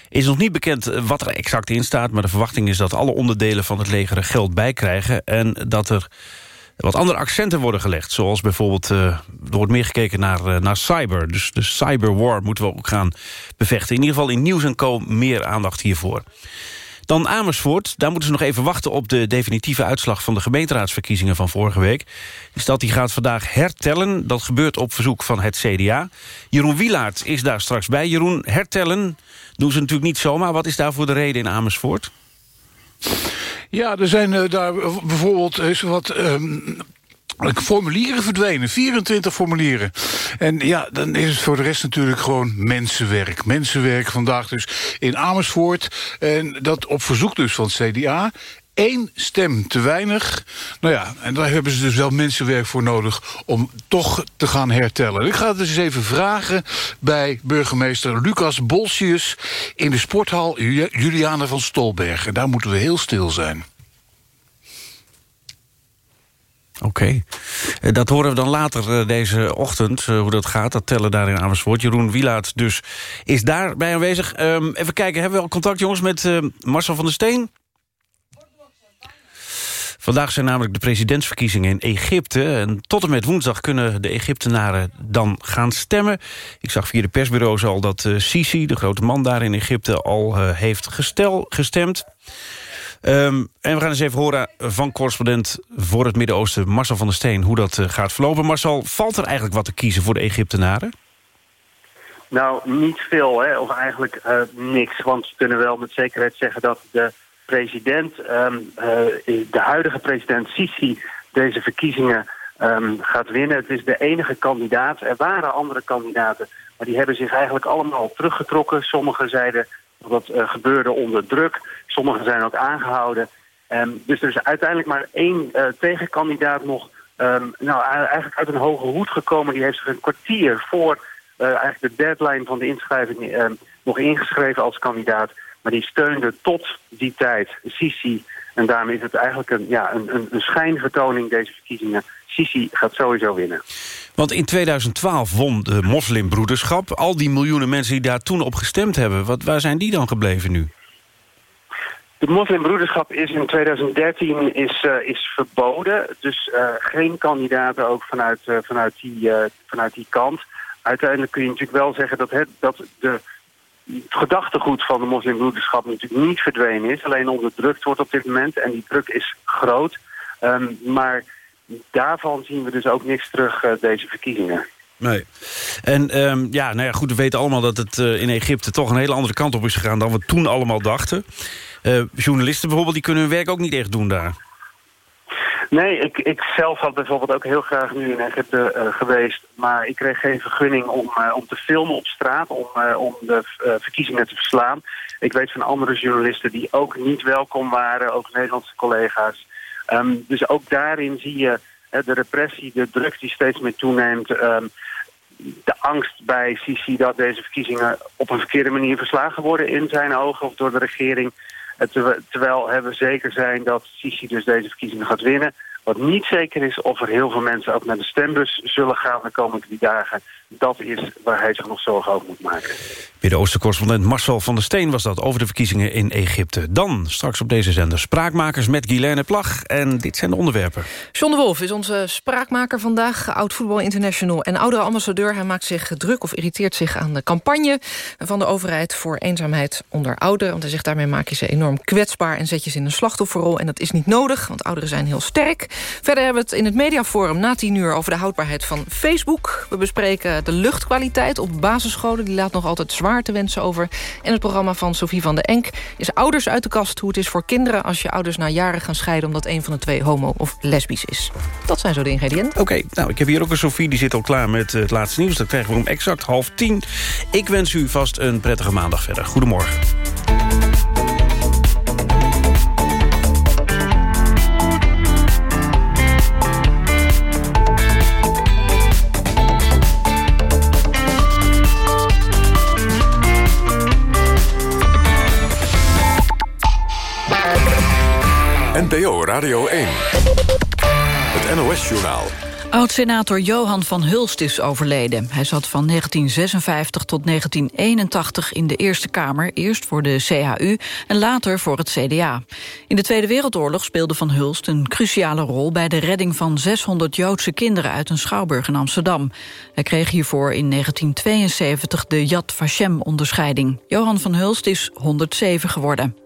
Is nog niet bekend eh, wat er exact in staat... maar de verwachting is dat alle onderdelen van het leger er geld bij krijgen... en dat er wat andere accenten worden gelegd. Zoals bijvoorbeeld, eh, er wordt meer gekeken naar, eh, naar cyber. Dus de cyberwar moeten we ook gaan bevechten. In ieder geval in Nieuws en Co. meer aandacht hiervoor. Dan Amersfoort, daar moeten ze nog even wachten op de definitieve uitslag van de gemeenteraadsverkiezingen van vorige week. Die stad die gaat vandaag hertellen. Dat gebeurt op verzoek van het CDA. Jeroen Wielaert is daar straks bij. Jeroen, hertellen doen ze natuurlijk niet zomaar. Wat is daarvoor de reden in Amersfoort? Ja, er zijn eh, daar bijvoorbeeld is wat ehm, formulieren verdwenen. 24 formulieren. En ja, dan is het voor de rest natuurlijk gewoon mensenwerk. Mensenwerk vandaag dus in Amersfoort. En dat op verzoek dus van het CDA. Eén stem te weinig. Nou ja, en daar hebben ze dus wel mensenwerk voor nodig... om toch te gaan hertellen. Ik ga het dus eens even vragen bij burgemeester Lucas Bolsius... in de sporthal Ju- Juliane van Stolberg. En daar moeten we heel stil zijn. Oké. Eh, Dat horen we dan later eh, deze ochtend, eh, hoe dat gaat. Dat tellen daar in Amersfoort. Jeroen Wielaert dus is daarbij aanwezig. Ehm, even kijken, hebben we al contact jongens met Marcel van der Steen? Vandaag zijn namelijk de presidentsverkiezingen in Egypte. En tot en met woensdag kunnen de Egyptenaren dan gaan stemmen. Ik zag via de persbureaus al dat Sisi, de grote man daar in Egypte... al heeft gestel, gestemd. Ehm, en we gaan eens even horen van correspondent voor het Midden-Oosten... Marcel van der Steen, hoe dat eh, gaat verlopen. Marcel, valt er eigenlijk wat te kiezen voor de Egyptenaren? Nou, niet veel, hè, of eigenlijk eh, niks. Want we kunnen wel met zekerheid zeggen dat de president, ehm, eh, de huidige president Sisi, deze verkiezingen ehm, gaat winnen. Het is de enige kandidaat. Er waren andere kandidaten, maar die hebben zich eigenlijk allemaal teruggetrokken. Sommigen zeiden dat eh, gebeurde onder druk. Sommigen zijn ook aangehouden. Ehm, dus er is uiteindelijk maar één eh, tegenkandidaat nog ehm, nou, eigenlijk uit een hoge hoed gekomen. Die heeft zich een kwartier voor eh, eigenlijk de deadline van de inschrijving ehm, nog ingeschreven als kandidaat. Maar die steunde tot die tijd Sisi. En daarmee is het eigenlijk een, ja, een, een, een schijnvertoning, deze verkiezingen. Sisi gaat sowieso winnen. Want in 2012 won de moslimbroederschap. Al die miljoenen mensen die daar toen op gestemd hebben... Wat, waar zijn die dan gebleven nu? De moslimbroederschap is in 2013 is, eh, is verboden. Dus eh, geen kandidaten ook vanuit, eh, vanuit, die, vanuit die kant. Uiteindelijk kun je natuurlijk wel zeggen dat, het, dat de, gedachtegoed van de moslimbroederschap natuurlijk niet verdwenen is. Alleen onderdrukt wordt op dit moment. En die druk is groot. Ehm, maar daarvan zien we dus ook niks terug deze verkiezingen. Nee. En ehm, ja, nou ja, goed, we weten allemaal dat het in Egypte... toch een hele andere kant op is gegaan dan we toen allemaal dachten. Eh, journalisten bijvoorbeeld, die kunnen hun werk ook niet echt doen daar. Nee, ik, ik zelf had bijvoorbeeld ook heel graag nu in Egypte eh, geweest. Maar ik kreeg geen vergunning om, eh, om te filmen op straat, om, om de verkiezingen te verslaan. Ik weet van andere journalisten die ook niet welkom waren, ook Nederlandse collega's. Ehm, dus ook daarin zie je de repressie, de druk die steeds meer toeneemt. ehm, de angst bij Sisi dat deze verkiezingen op een verkeerde manier verslagen worden in zijn ogen of door de regering. Terwijl, we zeker zijn dat Sisi dus deze verkiezingen gaat winnen. Wat niet zeker is of er heel veel mensen ook naar de stembus zullen gaan de komende drie dagen. Dat is waar hij zich nog zorgen over moet maken. Midden-Oosten-correspondent Marcel van der Steen was dat... over de verkiezingen in Egypte. Dan, straks op deze zender, spraakmakers met Guylaine Plag. En dit zijn de onderwerpen. John de Wolf is onze spraakmaker vandaag. Oud-voetbal international en oudere ambassadeur. Hij maakt zich druk of irriteert zich aan de campagne... van de overheid voor eenzaamheid onder ouderen. Want hij zegt daarmee maak je ze enorm kwetsbaar... en zet je ze in een slachtofferrol. En dat is niet nodig, want ouderen zijn heel sterk. Verder hebben we het in het mediaforum na tien uur... over de houdbaarheid van Facebook. We bespreken de luchtkwaliteit op basisscholen. Die laat nog altijd zwaar te wensen over. En het programma van Sophie van den Enk is Ouders uit de kast. Hoe het is voor kinderen als je ouders na jaren gaan scheiden... omdat een van de twee homo of lesbisch is. Dat zijn zo de ingrediënten. Oké, nou, ik heb hier ook een Sophie, die zit al klaar met eh, het laatste nieuws. Dat krijgen we om exact half tien. Ik wens u vast een prettige maandag verder. Goedemorgen. NPO Radio 1. Het NOS-journaal. Oud-senator Johan van Hulst is overleden. Hij zat van 1956 tot 1981 in de Eerste Kamer... eerst voor de CHU en later voor het CDA. In de Tweede Wereldoorlog speelde Van Hulst een cruciale rol... bij de redding van 600 Joodse kinderen uit een schouwburg in Amsterdam. Hij kreeg hiervoor in 1972 de Yad Vashem-onderscheiding. Johan van Hulst is 107 geworden.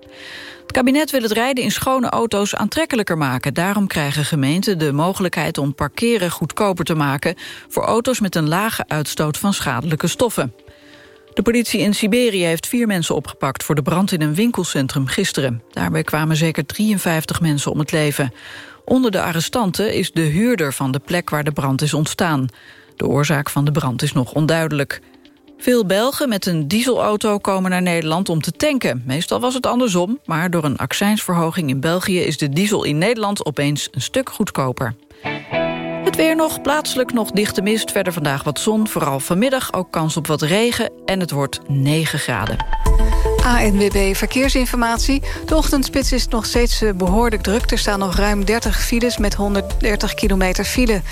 Het kabinet wil het rijden in schone auto's aantrekkelijker maken. Daarom krijgen gemeenten de mogelijkheid om parkeren goedkoper te maken... voor auto's met een lage uitstoot van schadelijke stoffen. De politie in Siberië heeft vier mensen opgepakt... voor de brand in een winkelcentrum gisteren. Daarbij kwamen zeker 53 mensen om het leven. Onder de arrestanten is de huurder van de plek waar de brand is ontstaan. De oorzaak van de brand is nog onduidelijk. Veel Belgen met een dieselauto komen naar Nederland om te tanken. Meestal was het andersom, maar door een accijnsverhoging in België... is de diesel in Nederland opeens een stuk goedkoper. Het weer nog, plaatselijk nog dichte mist. Verder vandaag wat zon, vooral vanmiddag ook kans op wat regen... en het wordt 9 graden. ANWB Verkeersinformatie. De ochtendspits is nog steeds eh, behoorlijk druk. Er staan nog ruim 30 files met 130 kilometer file.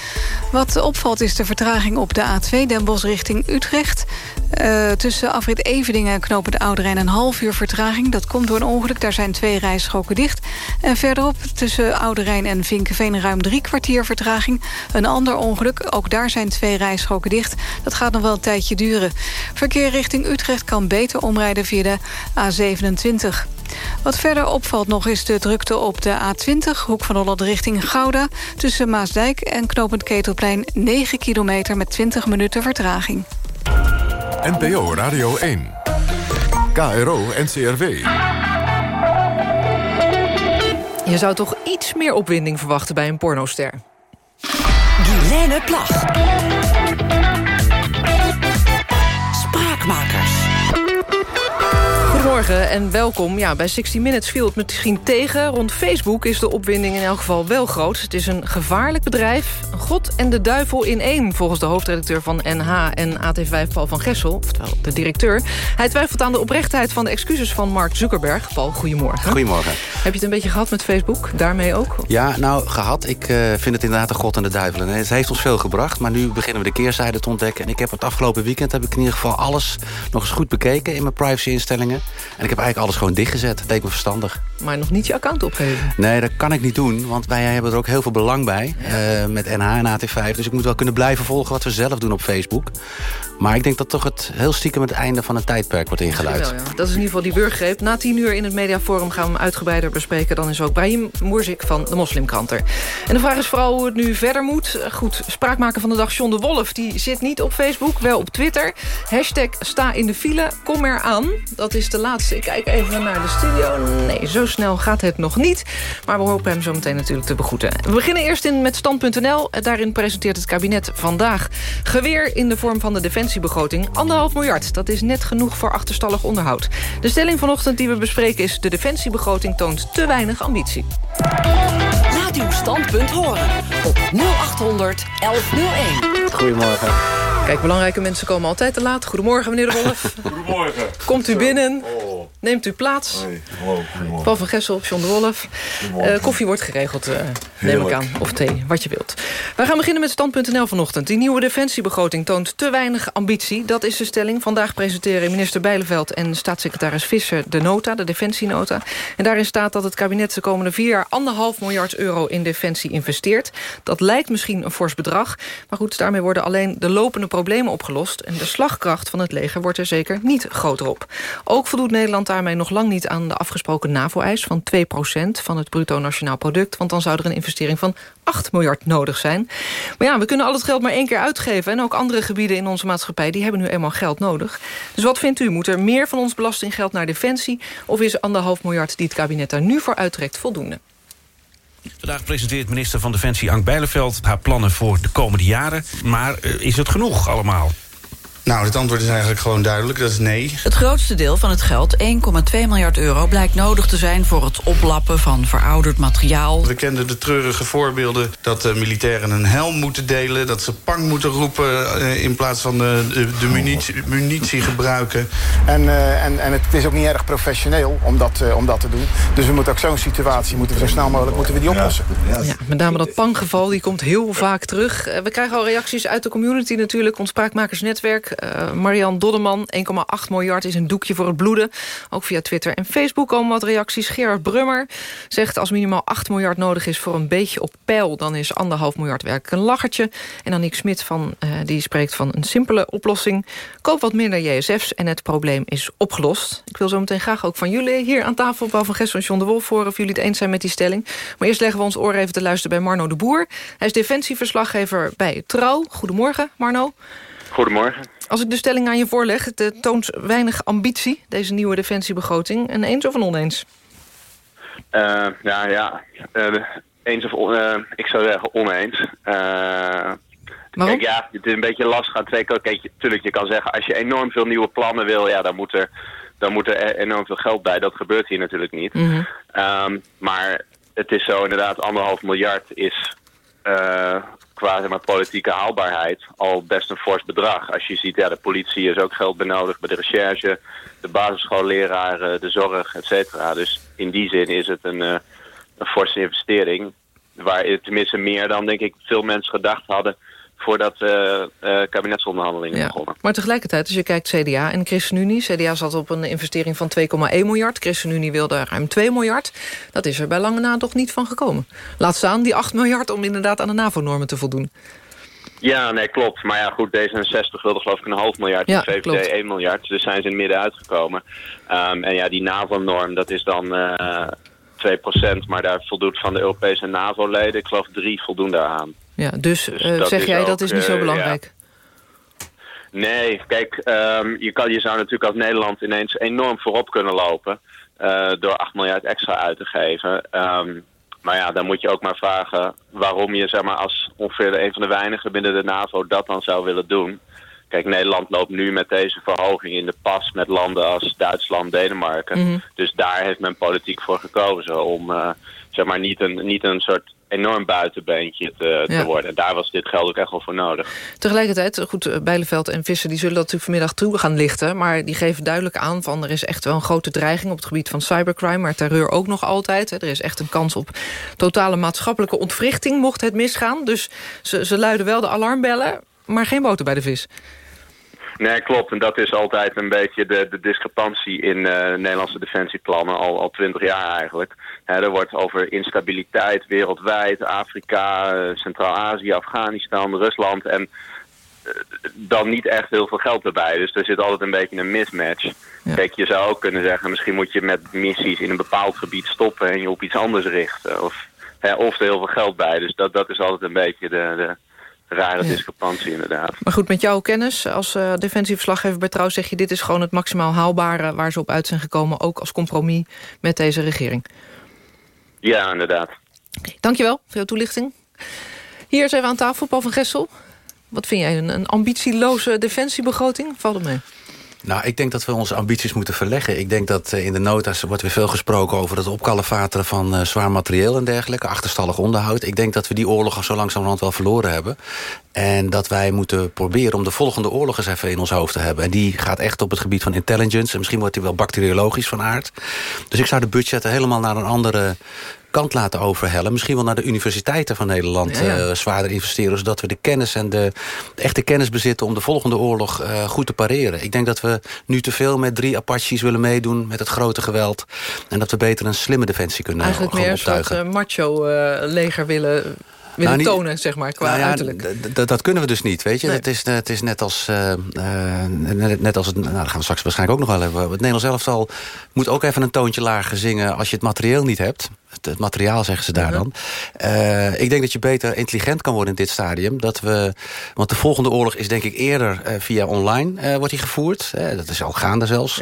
Wat opvalt is de vertraging op de A2 Den Bosch richting Utrecht. Uh, tussen afrit Eveningen en knopen de Oude Rijn een half uur vertraging. Dat komt door een ongeluk, daar zijn twee rijstroken dicht. En verderop tussen Oude Rijn en Vinkenveen ruim drie kwartier vertraging. Een ander ongeluk, ook daar zijn twee rijstroken dicht. Dat gaat nog wel een tijdje duren. Verkeer richting Utrecht kan beter omrijden via de A27. Wat verder opvalt nog is de drukte op de A20... hoek van Holland richting Gouda... tussen Maasdijk en Knopend Ketelplein 9 kilometer met 20 minuten vertraging. NPO Radio 1. KRO NCRW. Je zou toch iets meer opwinding verwachten bij een pornoster. Guilaine Plag. Spraakmakers. Goedemorgen en welkom. Ja, bij 60 Minutes viel het misschien tegen. Rond Facebook is de opwinding in elk geval wel groot. Het is een gevaarlijk bedrijf. God en de duivel in één, volgens de hoofdredacteur van NH en AT5 Paul van Gessel. Oftewel de directeur. Hij twijfelt aan de oprechtheid van de excuses van Mark Zuckerberg. Paul, goedemorgen. Goedemorgen. Heb je het een beetje gehad met Facebook? Daarmee ook? Ja, nou, gehad. Ik uh, vind het inderdaad de god en de duivel. En het heeft ons veel gebracht, maar nu beginnen we de keerzijde te ontdekken. En ik heb het afgelopen weekend heb ik in ieder geval alles nog eens goed bekeken in mijn privacy-instellingen. En ik heb eigenlijk alles gewoon dichtgezet. Dat deed me verstandig. Maar nog niet je account opgeven? Nee, dat kan ik niet doen. Want wij hebben er ook heel veel belang bij. Ja. Uh, met NH en AT5. Dus ik moet wel kunnen blijven volgen wat we zelf doen op Facebook. Maar ik denk dat toch het heel stiekem het einde van een tijdperk wordt ingeluid. Dat is in ieder geval die burggreep. Na tien uur in het mediaforum gaan we hem uitgebreider bespreken. Dan is ook Brahim Moerzik van de Moslimkranter. En de vraag is vooral hoe het nu verder moet. Goed, spraakmaker van de dag John de Wolf. Die zit niet op Facebook, wel op Twitter. Hashtag sta in de file, kom eraan. Dat is de laatste. Ik kijk even naar de studio. Nee, zo snel gaat het nog niet. Maar we hopen hem zo meteen natuurlijk te begroeten. We beginnen eerst in met Stand.nl. Daarin presenteert het kabinet vandaag geweer in de vorm van de defensiebegroting. Anderhalf miljard, dat is net genoeg voor achterstallig onderhoud. De stelling vanochtend die we bespreken is... de defensiebegroting toont te weinig ambitie. Laat uw standpunt horen op 0800 1101. Goedemorgen. Kijk, belangrijke mensen komen altijd te laat. Goedemorgen, meneer de Wolf. Goedemorgen. Komt u binnen? Oh. Neemt u plaats. Paul van Gessel, John de Wolf. Uh, koffie wordt geregeld, uh, neem ik aan. Of thee, wat je wilt. We gaan beginnen met stand.nl vanochtend. Die nieuwe defensiebegroting toont te weinig ambitie. Dat is de stelling. Vandaag presenteren minister Bijleveld en staatssecretaris Visser de nota, de defensienota. En daarin staat dat het kabinet de komende vier jaar anderhalf miljard euro in defensie investeert. Dat lijkt misschien een fors bedrag. Maar goed, daarmee worden alleen de lopende problemen opgelost. En de slagkracht van het leger wordt er zeker niet groter op. Ook voldoet Nederland daarmee nog lang niet aan de afgesproken NAVO-eis... van 2% van het bruto nationaal product. Want dan zou er een investering van 8 miljard nodig zijn. Maar ja, we kunnen al het geld maar één keer uitgeven. En ook andere gebieden in onze maatschappij die hebben nu eenmaal geld nodig. Dus wat vindt u? Moet er meer van ons belastinggeld naar defensie... of is anderhalf miljard die het kabinet daar nu voor uittrekt voldoende? Vandaag presenteert minister van Defensie Ank Bijleveld... haar plannen voor de komende jaren. Maar eh, is het genoeg allemaal? Nou, het antwoord is eigenlijk gewoon duidelijk, dat is nee. Het grootste deel van het geld, 1,2 miljard euro... blijkt nodig te zijn voor het oplappen van verouderd materiaal. We kenden de treurige voorbeelden dat de militairen een helm moeten delen... dat ze pang moeten roepen uh, in plaats van de, de, de munitie, munitie, gebruiken. En, uh, en, en het is ook niet erg professioneel om dat, uh, om dat te doen. Dus we moeten ook zo'n situatie moeten we zo snel mogelijk moeten we die oplossen. Ja, ja met name dat panggeval die komt heel vaak terug. we krijgen al reacties uit de community natuurlijk. Ons spraakmakersnetwerk uh, Marian Doddeman, 1,8 miljard is een doekje voor het bloeden. Ook via Twitter en Facebook komen wat reacties. Gerard Brummer zegt als minimaal 8 miljard nodig is voor een beetje op peil... dan is anderhalf miljard werkelijk een lachertje. En Aniek Smit van, uh, die spreekt van een simpele oplossing. Koop wat minder JSF's en het probleem is opgelost. Ik wil zo meteen graag ook van jullie hier aan tafel... Paul van Gessel en John de Wolf horen of jullie het eens zijn met die stelling. Maar eerst leggen we ons oor even te luisteren bij Marno de Boer. Hij is defensieverslaggever bij Trouw. Goedemorgen, Marno. Goedemorgen. Als ik de stelling aan je voorleg, het toont weinig ambitie... deze nieuwe defensiebegroting. En eens of een oneens? Uh, ja, ja. Uh, eens of on, uh, ik zou zeggen oneens. Kijk, ja, het is een beetje lastig aan twee kanten. Tuurlijk, je kan zeggen, als je enorm veel nieuwe plannen wil... ja, dan moet er, dan moet er enorm veel geld bij. Dat gebeurt hier natuurlijk niet. Mm -hmm. um, maar het is zo inderdaad, anderhalf miljard is qua zeg maar, politieke haalbaarheid al best een fors bedrag. Als je ziet, ja, de politie is ook geld benodigd bij de recherche, de basisschoolleraren, de zorg, et cetera. Dus in die zin is het een, uh, een forse investering. Waar tenminste meer dan, denk ik, veel mensen gedacht hadden voordat uh, uh, kabinetsonderhandelingen ja. begonnen. Maar tegelijkertijd, als je kijkt CDA en ChristenUnie... CDA zat op een investering van 2,1 miljard. ChristenUnie wilde ruim 2 miljard. Dat is er bij lange na toch niet van gekomen. Laat staan die 8 miljard om inderdaad aan de NAVO-normen te voldoen. Ja, nee, klopt. Maar ja, goed, D66 wilde geloof ik een half miljard. Ja, VVD klopt. 1 miljard. Dus zijn ze in het midden uitgekomen. Um, en ja, die NAVO-norm, dat is dan... Uh, 2%, maar daar voldoet van de Europese NAVO-leden. Ik geloof drie voldoen daaraan. Ja, dus, dus uh, zeg jij, ook, dat is niet zo belangrijk? Uh, ja. Nee, kijk, um, je, kan, je zou natuurlijk als Nederland ineens enorm voorop kunnen lopen... Uh, door 8 miljard extra uit te geven. Um, maar ja, dan moet je ook maar vragen waarom je zeg maar, als ongeveer een van de weinigen binnen de NAVO dat dan zou willen doen. Kijk, Nederland loopt nu met deze verhoging in de pas met landen als Duitsland, Denemarken. Mm -hmm. Dus daar heeft men politiek voor gekozen om uh, zeg maar niet een, niet een soort enorm buitenbeentje te, ja. te, worden. En daar was dit geld ook echt wel voor nodig. Tegelijkertijd, goed, Bijleveld en Visser die zullen dat natuurlijk vanmiddag toe gaan lichten. Maar die geven duidelijk aan van er is echt wel een grote dreiging op het gebied van cybercrime. Maar terreur ook nog altijd. Hè. Er is echt een kans op totale maatschappelijke ontwrichting mocht het misgaan. Dus ze, ze luiden wel de alarmbellen, maar geen boter bij de vis. Nee, klopt. En dat is altijd een beetje de, de discrepantie in uh, Nederlandse defensieplannen, al, al twintig jaar eigenlijk. He, er wordt over instabiliteit wereldwijd, Afrika, uh, Centraal-Azië, Afghanistan, Rusland en uh, dan niet echt heel veel geld erbij. Dus er zit altijd een beetje een mismatch. Ja. Kijk, je zou ook kunnen zeggen, misschien moet je met missies in een bepaald gebied stoppen en je op iets anders richten. Of, he, of er heel veel geld bij. Dus dat, dat is altijd een beetje de... de rare ja. discrepantie inderdaad. Maar goed, met jouw kennis als uh, defensieverslaggever bij Trouw... zeg je dit is gewoon het maximaal haalbare waar ze op uit zijn gekomen... ook als compromis met deze regering. Ja, inderdaad. Okay, dankjewel voor jouw toelichting. Hier zijn we aan tafel, Paul van Gessel. Wat vind jij, een, een ambitieloze defensiebegroting? Valt het mee? Nou, ik denk dat we onze ambities moeten verleggen. Ik denk dat in de nota's wordt weer veel gesproken over het opkalevateren van zwaar materieel en dergelijke, achterstallig onderhoud. Ik denk dat we die oorlog zo langzamerhand wel verloren hebben. En dat wij moeten proberen om de volgende oorlog eens even in ons hoofd te hebben. En die gaat echt op het gebied van intelligence. En misschien wordt die wel bacteriologisch van aard. Dus ik zou de budgetten helemaal naar een andere kant laten overhellen. Misschien wel naar de universiteiten van Nederland ja, zwaarder investeren... zodat we de kennis en de, echte kennis bezitten... om de volgende oorlog uh, goed te pareren. Ik denk dat we nu te veel met drie Apaches willen meedoen... met het grote geweld. En dat we beter een slimme defensie kunnen Eigenlijk meer een soort macho-leger willen willen nou, tonen, zeg maar, qua nou ja, uiterlijk. Dat kunnen we dus niet, weet je. Het, is, het is net als, uh, net, net, als het, nou, dat gaan we straks waarschijnlijk ook nog wel hebben. Het Nederlands elftal moet ook even een toontje lager zingen... als je het materieel niet hebt het, materiaal, zeggen ze daar dan. Uh, ik denk dat je beter intelligent kan worden in dit stadium. Dat we, want de volgende oorlog is denk ik eerder uh, via online uh, wordt die gevoerd. dat is al gaande zelfs.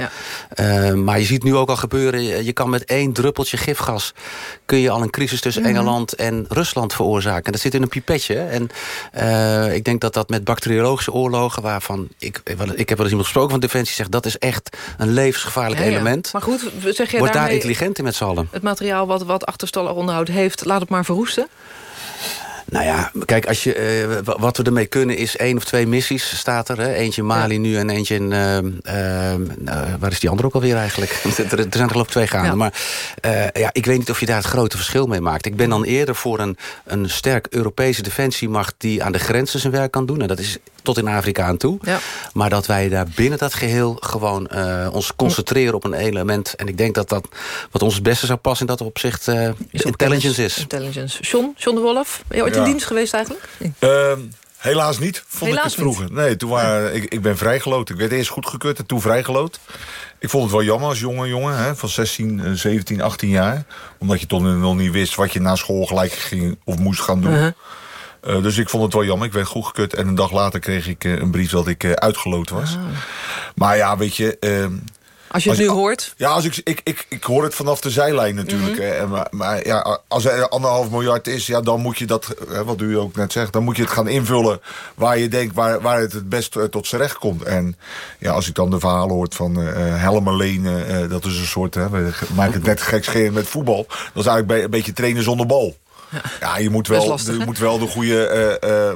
Ja. maar je ziet nu ook al gebeuren. Je kan met één druppeltje gifgas... kun je al een crisis tussen mm -hmm. Engeland en Rusland veroorzaken. En dat zit in een pipetje. En ik denk dat dat met bacteriologische oorlogen... waarvan ik, ik heb wel eens iemand gesproken van Defensie... zegt dat is echt een levensgevaarlijk ja, ja. element. Maar goed, zeg jij Wordt daar intelligent in met z'n allen. Het materiaal wat, achterstallig onderhoud heeft... laat het maar verroesten? Nou ja, kijk, als je, uh, wat we ermee kunnen is één of twee missies, staat er. Hè? Eentje in Mali ja. nu en eentje in... Uh, uh, waar is die andere ook alweer eigenlijk? *laughs* er, er, zijn er geloof ik twee gaande. Ja. Maar ja, ik weet niet of je daar het grote verschil mee maakt. Ik ben dan eerder voor een, een sterk Europese defensiemacht... die aan de grenzen zijn werk kan doen. En dat is tot in Afrika aan toe. Ja. Maar dat wij daar binnen dat geheel gewoon uh, ons concentreren op een element. En ik denk dat dat wat ons het beste zou passen in dat opzicht uh, is intelligence is. Intelligence. John, John de Wolf, ja. in dienst geweest eigenlijk? Uh, helaas niet, vond helaas ik het vroeger. Niet. Nee, toen waren, ik, ik ben vrijgeloot. Ik werd eerst goedgekeurd en toen vrijgeloot. Ik vond het wel jammer als jonge jongen, hè, van 16, 17, 18 jaar. Omdat je toch nog niet wist wat je na school gelijk ging of moest gaan doen. Uh -huh. Uh, dus ik vond het wel jammer. Ik werd goedgekeurd en een dag later kreeg ik uh, een brief dat ik uh, uitgeloot was. Ah. Maar ja, weet je... Als je het als nu hoort? Ja, als ik, ik, ik, ik hoor het vanaf de zijlijn natuurlijk. Mm -hmm. maar, maar ja, als er anderhalf miljard is, ja, dan moet je dat, wat u ook net zegt... dan moet je het gaan invullen waar je denkt waar, waar het het best tot z'n recht komt. En ja, als ik dan de verhalen hoort van uh, Helmer Lenen... dat is een soort, hè, we maken het net gekscherend met voetbal. Dat is eigenlijk een beetje trainen zonder bal. Ja, je moet wel, je moet wel de goede uh, uh,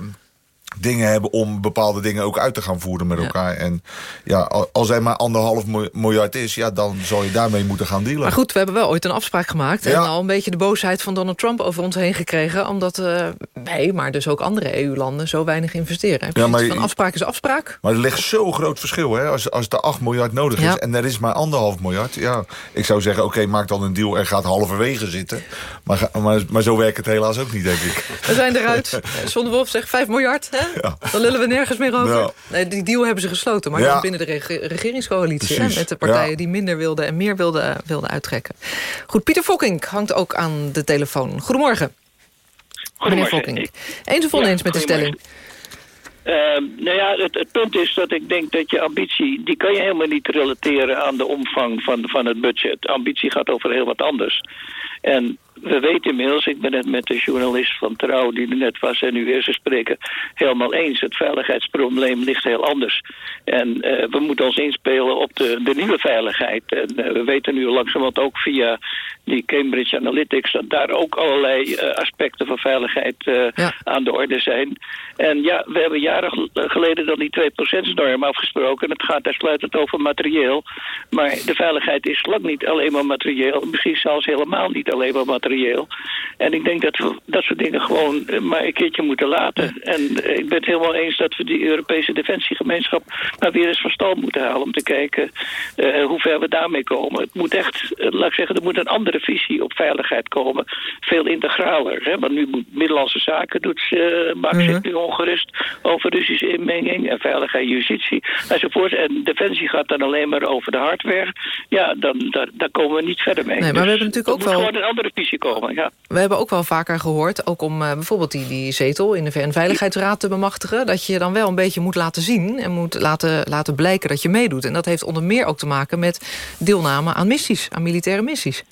dingen hebben om bepaalde dingen ook uit te gaan voeren met ja. elkaar. En ja, als er maar anderhalf miljard is, ja, dan zal je daarmee moeten gaan dealen. Maar goed, we hebben wel ooit een afspraak gemaakt. Ja. En al een beetje de boosheid van Donald Trump over ons heen gekregen. Omdat uh, wij, maar dus ook andere EU-landen, zo weinig investeren. Ja, maar, van afspraak is afspraak. Maar er ligt zo'n groot verschil, hè. Als, als er 8 miljard nodig is en er is maar anderhalf miljard. Ja, ik zou zeggen, oké, okay, maak dan een deal en gaat halverwege zitten. Maar, maar, maar zo werkt het helaas ook niet, denk ik. We zijn eruit. *laughs* Zonder Wolf zegt 5 miljard, hè? Ja. Dan lullen we nergens meer over. Ja. Nee, die deal hebben ze gesloten, maar ja. binnen de reg regeringscoalitie. Hè, met de partijen ja. die minder wilden en meer wilden, wilden uittrekken. Goed, Pieter Fokking hangt ook aan de telefoon. Goedemorgen. Goedemorgen. Meneer Fokking. Eens of oneens met de stelling? Uh, nou ja, het, het, punt is dat ik denk dat je ambitie... die kan je helemaal niet relateren aan de omvang van, van het budget. Ambitie gaat over heel wat anders. En we weten inmiddels, ik ben het met de journalist van Trouw... die er net was en nu eerst spreken, helemaal eens. Het veiligheidsprobleem ligt heel anders. En uh, we moeten ons inspelen op de, de nieuwe veiligheid. En uh, we weten nu langzamerhand ook via die Cambridge Analytics... dat daar ook allerlei uh, aspecten van veiligheid ja. aan de orde zijn. En ja, we hebben jaren geleden dan die 2%-norm afgesproken. Het gaat uitsluitend over materieel. Maar de veiligheid is lang niet alleen maar materieel. Misschien zelfs helemaal niet alleen maar materieel. En ik denk dat we dat soort dingen gewoon maar een keertje moeten laten. En ik ben het helemaal eens dat we die Europese defensiegemeenschap... maar weer eens van stal moeten halen om te kijken uh, hoe ver we daarmee komen. Het moet echt, laat ik zeggen, er moet een andere visie op veiligheid komen. Veel integraler. Hè? Want nu moet Middellandse Zaken doet, uh, maakt zich nu ongerust over Russische inmenging en veiligheid, justitie enzovoort. En defensie gaat dan alleen maar over de hardware. Ja, dan daar, daar komen we niet verder mee. Nee, maar dus we hebben natuurlijk ook wel... gewoon een andere visie komen, ja. We hebben ook wel vaker gehoord, ook om uh, bijvoorbeeld die, die zetel in de VN-veiligheidsraad te bemachtigen, dat je dan wel een beetje moet laten zien en moet laten, laten blijken dat je meedoet. En dat heeft onder meer ook te maken met deelname aan missies, aan militaire missies.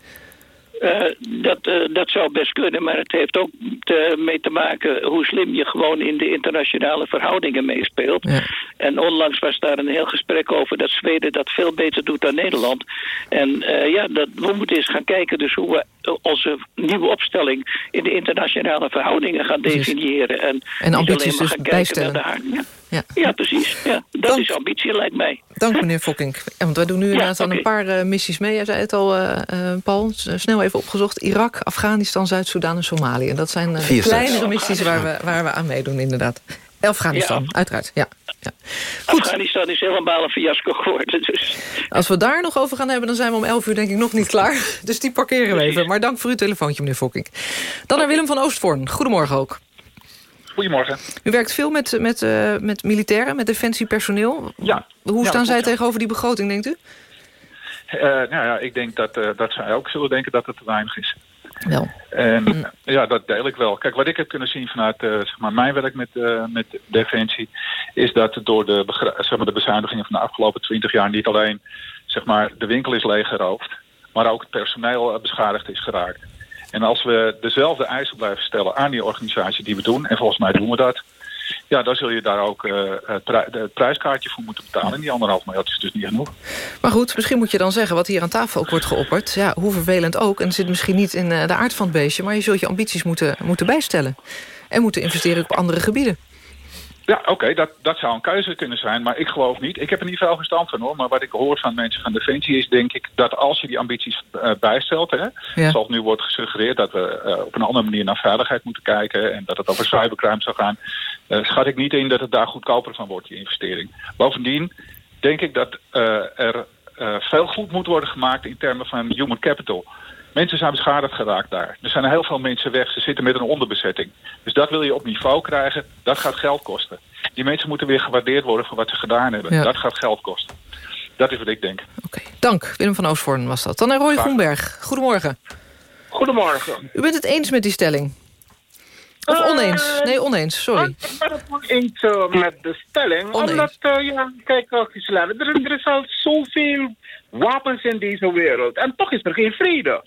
Uh, dat, uh, dat zou best kunnen, maar het heeft ook eh, mee te maken hoe slim je gewoon in de internationale verhoudingen meespeelt. En onlangs was daar een heel gesprek over dat Zweden dat veel beter doet dan Nederland. En eh, ja, dat, we moeten eens gaan kijken dus hoe we onze nieuwe opstelling in de internationale verhoudingen gaan definiëren. En, En ambities dus bijstellen. naar de haar. Ja. Ja. Ja, precies. Ja, dat is ambitie, lijkt mij. Dank *laughs* meneer Fokking. Ja, want wij doen nu inderdaad aan oké. een paar eh, missies mee. Jij zei het al, eh, eh, Paul. S- snel even opgezocht. Irak, Afghanistan, Zuid-Soedan en Somalië. Dat zijn eh, Vier kleinere missies waar we, waar we aan meedoen, inderdaad. Afghanistan, Ja. Ja. Afghanistan is helemaal een fiasco geworden. Dus. Als we daar nog over gaan hebben, dan zijn we om 11 uur denk ik nog niet klaar. *laughs* Dus die parkeren we even. Maar dank voor uw telefoontje, meneer Fokking. Dan naar Willem van Oostvoorn. Goedemorgen ook. Goedemorgen. U werkt veel met, met, eh, met militairen, met defensiepersoneel. Ja. Hoe Ja, staan zij tegenover die begroting, denkt u? Eh, nou ja, ik denk dat, eh, dat zij ook zullen denken dat het te weinig is. Wel. En ja, dat deel ik wel. Kijk, wat ik heb kunnen zien vanuit eh, zeg maar mijn werk met, eh, met Defensie... is dat door de, zeg maar, de bezuinigingen van de afgelopen twintig jaar... niet alleen zeg maar, de winkel is leeggeroofd... maar ook het personeel eh, beschadigd is geraakt. En als we dezelfde eisen blijven stellen aan die organisatie die we doen... en volgens mij doen we dat... ja, dan zul je daar ook eh, het, pri- het prijskaartje voor moeten betalen. En die anderhalf miljard is dus niet genoeg. Maar goed, misschien moet je dan zeggen wat hier aan tafel ook wordt geopperd. Ja, hoe vervelend ook. En het zit misschien niet in eh, de aard van het beestje... maar je zult je ambities moeten, moeten bijstellen. En moeten investeren op andere gebieden. Ja, oké, dat, dat zou een keuze kunnen zijn, maar ik geloof niet. Ik heb er niet veel verstand van hoor, maar wat ik hoor van mensen van Defensie is denk ik dat als je die ambities eh, bijstelt, hè, Ja. zoals nu wordt gesuggereerd dat we op een andere manier naar veiligheid moeten kijken en dat het over cybercrime zou gaan, schat ik niet in dat het daar goedkoper van wordt, die investering. Bovendien denk ik dat eh, er eh, veel goed moet worden gemaakt in termen van human capital. Mensen zijn beschadigd geraakt daar. Er zijn heel veel mensen weg. Ze zitten met een onderbezetting. Dus dat wil je op niveau krijgen. Dat gaat geld kosten. Die mensen moeten weer gewaardeerd worden voor wat ze gedaan hebben. Ja. Dat gaat geld kosten. Dat is wat ik denk. Dank, Willem van Oostvoorn was dat. Dan naar Roy. Groenberg. Goedemorgen. Goedemorgen. U bent het eens met die stelling? Of Eh, oneens? Nee, oneens, sorry. Ik ben het eh, met de stelling. Oneens. Omdat, eh, ja, kijk, uh, er, er is al zoveel wapens in deze wereld. En toch is er geen vrede.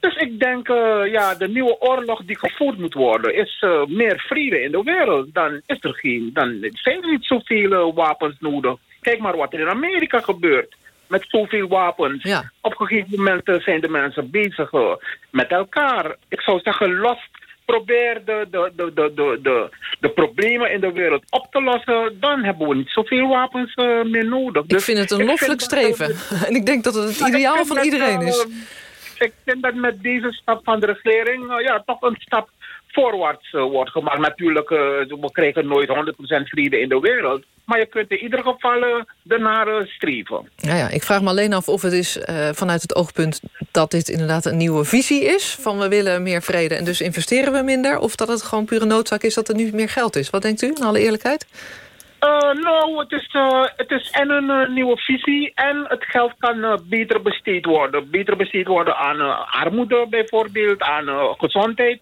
Dus ik denk, ja, de nieuwe oorlog die gevoerd moet worden... is meer vrede in de wereld. Dan is er geen... Dan zijn er niet zoveel wapens nodig. Kijk maar wat er in Amerika gebeurt. Met zoveel wapens. Ja. Op een gegeven moment zijn de mensen bezig met elkaar. Ik zou zeggen, los probeer de, de, de, de, de, de, problemen in de wereld op te lossen, dan hebben we niet zoveel wapens eh, meer nodig. Ik vind het een loffelijk streven. *laughs* En ik denk dat het het ideaal van iedereen is. ik vind dat met deze stap van de regering eh, ja, toch een stap voorwaarts eh, wordt gemaakt. Natuurlijk, eh, we krijgen nooit 100% vrede in de wereld. Maar je kunt in ieder geval uh, ernaar uh, streven. Ja, ja, ik vraag me alleen af of het is uh, vanuit het oogpunt... dat dit inderdaad een nieuwe visie is. Van we willen meer vrede en dus investeren we minder. Of dat het gewoon pure noodzaak is dat er nu meer geld is. Wat denkt u, in alle eerlijkheid? Uh, nou, het is, uh, het is en een uh, nieuwe visie en het geld kan beter besteed worden. Beter besteed worden aan armoede bijvoorbeeld, aan gezondheid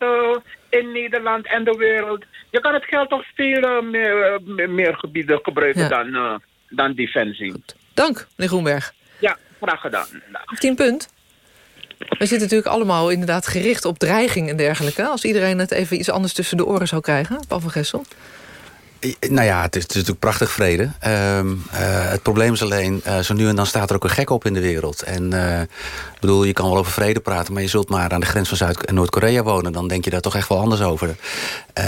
in Nederland en de wereld. Je kan het geld op veel meer, meer, gebieden gebruiken ja. dan, dan defensie. Goed. Dank, meneer Groenberg. Ja, graag gedaan. Op tien punt. We zitten natuurlijk allemaal inderdaad gericht op dreiging en dergelijke. Als iedereen het even iets anders tussen de oren zou krijgen, Paul van Gessel. Nou ja, het is, het is natuurlijk prachtig vrede. Um, uh, het probleem is alleen, uh, zo nu en dan staat er ook een gek op in de wereld. En uh, ik bedoel, je kan wel over vrede praten... maar je zult maar aan de grens van Zuid- en Noord-Korea wonen. Dan denk je daar toch echt wel anders over.